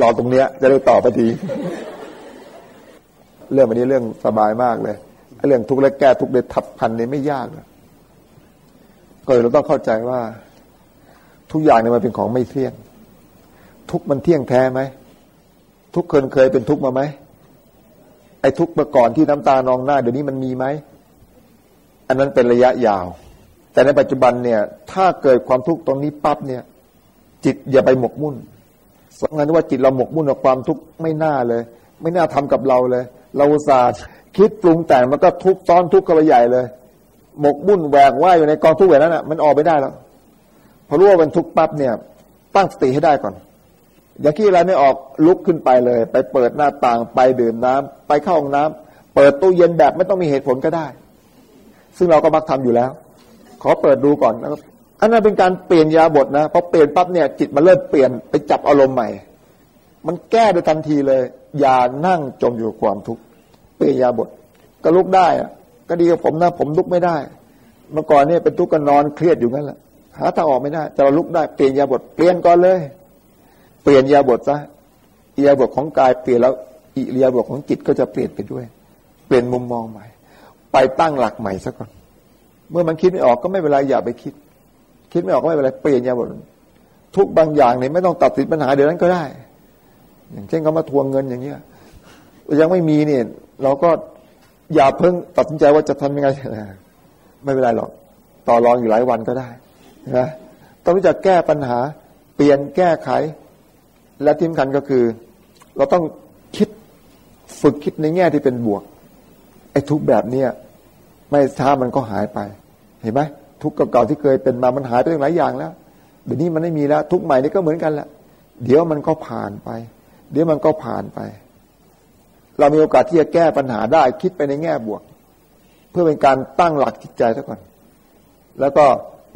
รอตรงเนี้ยจะได้ตอบไปที เรื่องวันนี้เรื่องสบายมากเลยเรื่องทุกข์และแก้ทุกข์ในทับพันนี่ไม่ยากนะก็เราต้องเข้าใจว่า ทุกอย่างเนี่ยมันเป็นของไม่เที่ยง ทุกมันเที่ยงแท้ไหมทุกคนเคยเป็นทุกมาไหมไอ้ทุกเมื่อก่อนที่น้ำตานองหน้า เดี๋ยวนี้มันมีไหมอันนั้นเป็นระยะยาว แต่ในปัจจุบันเนี่ย ถ้าเกิดความทุกข์ตรงนี้ปั๊บเนี่ย จิตอย่าไปหมกมุ่นสำคัญว่าจิตเราหมกมุ่นกับความทุกข์ไม่น่าเลย ไม่น่าทำกับเราเลย เราอุตส่าห์คิดปรุงแต่งมันก็ทุกซ้อนทุกข์กันไปใหญ่เลย หมกมุ่นแหวกว่ายอยู่ในกองทุกข์แบบนั้นอะมันออกไม่ได้แล้วพอรู้ว่าเป็นทุกข์ปั๊บเนี่ย ตั้งสติให้ได้ก่อน อย่าคิดอะไรไม่ออกลุกขึ้นไปเลย ไปเปิดหน้าต่างไปดื่มน้ำไปเข้าห้องน้ำเปิดตู้เย็นแบบไม่ต้องมีเหตุผลก็ได้ ซึ่งเราก็มักทำอยู่แล้ว ขอเปิดดูก่อนนะครับอันนั้นเป็นการเปลี่ยนยาบทนะพอเปลี่ยนปั๊บเนี่ยจิตมันเริ่มเปลี่ยนไปจับอารมณ์ใหม่ มันแก้โดยทันทีเลย อย่านั่งจมอยู่กับความทุกข์เปลี่ยนยาบทก็ลุกได้ก็ดีกับผมนะ ผมลุกไม่ได้ เมื่อก่อนเนี่ยเป็นทุกข์ก็นอนเครียดอยู่งั้นแหละหาทางออกไม่ได้แต่เราลุกได้เปลี่ยนยาบทเปลี่ยนก่อนเลย เปลี่ยนยาบทซะอิยาบทของกายเปลี่ยนแล้วอิริยาบทของจิตก็จะเปลี่ยนไปด้วย เปลี่ยนมุมมองใหม่ ไปตั้งหลักใหม่ซะก่อน เมื่อมันคิดไม่ออกก็ไม่เป็นไรอย่าไปคิด คิดไม่ออกก็ไม่เป็นไรเปลี่ยนยาบททุกบางอย่างเนี่ยไม่ต้องตัดสินปัญหาเดี๋ยวนั้นก็ได้ อย่างเช่นเขามาทวงเงินอย่างเงี้ยยังไม่มีเนี่ย เราก็อย่าเพิ่งตัดสินใจว่าจะทำยังไงไม่เป็นไรหรอกต่อรองอยู่หลายวันก็ได้นะต้องรู้จักแก้ปัญหา เปลี่ยนแก้ไข และที่สำคัญก็คือ เราต้องคิดฝึกคิดในแง่ที่เป็นบวกไอ้ทุกแบบเนี้ยไม่ช้ามันก็หายไป เห็นไหมทุกเก่าๆที่เคยเป็นมามันหายไปตั้งหลายอย่างแล้วเดี๋ยวนี้มันไม่มีแล้ว ทุกใหม่นี่ก็เหมือนกันแหละเดี๋ยวมันก็ผ่านไป เดี๋ยวมันก็ผ่านไป เรามีโอกาสที่จะแก้ปัญหาได้ คิดไปในแง่บวก เพื่อเป็นการตั้งหลักจิตใจซะก่อน แล้วก็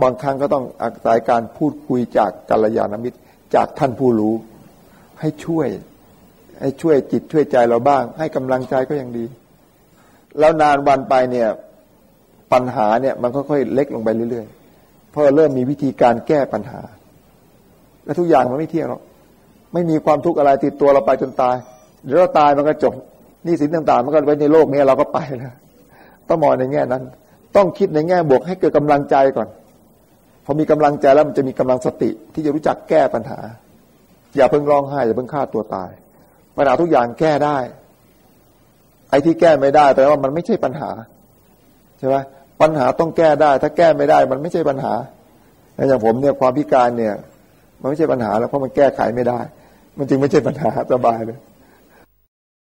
บางครั้งก็ต้องอาศัยการพูดคุยจากกัลยาณมิตรจากท่านผู้รู้ ให้ช่วย ให้ช่วยจิตช่วยใจเราบ้าง ให้กำลังใจก็ยังดี แล้วนานวันไปเนี่ยปัญหาเนี่ยมันค่อยๆเล็กลงไปเรื่อยๆเพราะเริ่มมีวิธีการแก้ปัญหา และทุกอย่างมันไม่เที่ยงหรอก ไม่มีความทุกข์อะไรติดตัวเราไปจนตายเดี๋ยวเราตายมันก็จบนี่สินต่างๆ มันก็ไว้ในโลกนี้เราก็ไปแล้วต้องมองในแง่นั้น ต้องคิดในแง่บวกให้เกิดกำลังใจก่อนพอมีกำลังใจแล้วมันจะมีกำลังสติ ที่จะรู้จักแก้ปัญหา อย่าเพิ่งร้องไห้อย่าเพิ่งฆ่าตัวตายปัญหาทุกอย่างแก้ได้ ไอ้ที่แก้ไม่ได้แปลว่ามันไม่ใช่ปัญหาใช่ไหมปัญหาต้องแก้ได้ ถ้าแก้ไม่ได้ มันไม่ใช่ปัญหาอย่างผมเนี่ยความพิการเนี่ย มันไม่ใช่ปัญหาแล้วเพราะมันแก้ไขไม่ได้ มันจึงไม่ใช่ปัญหาสบายเลย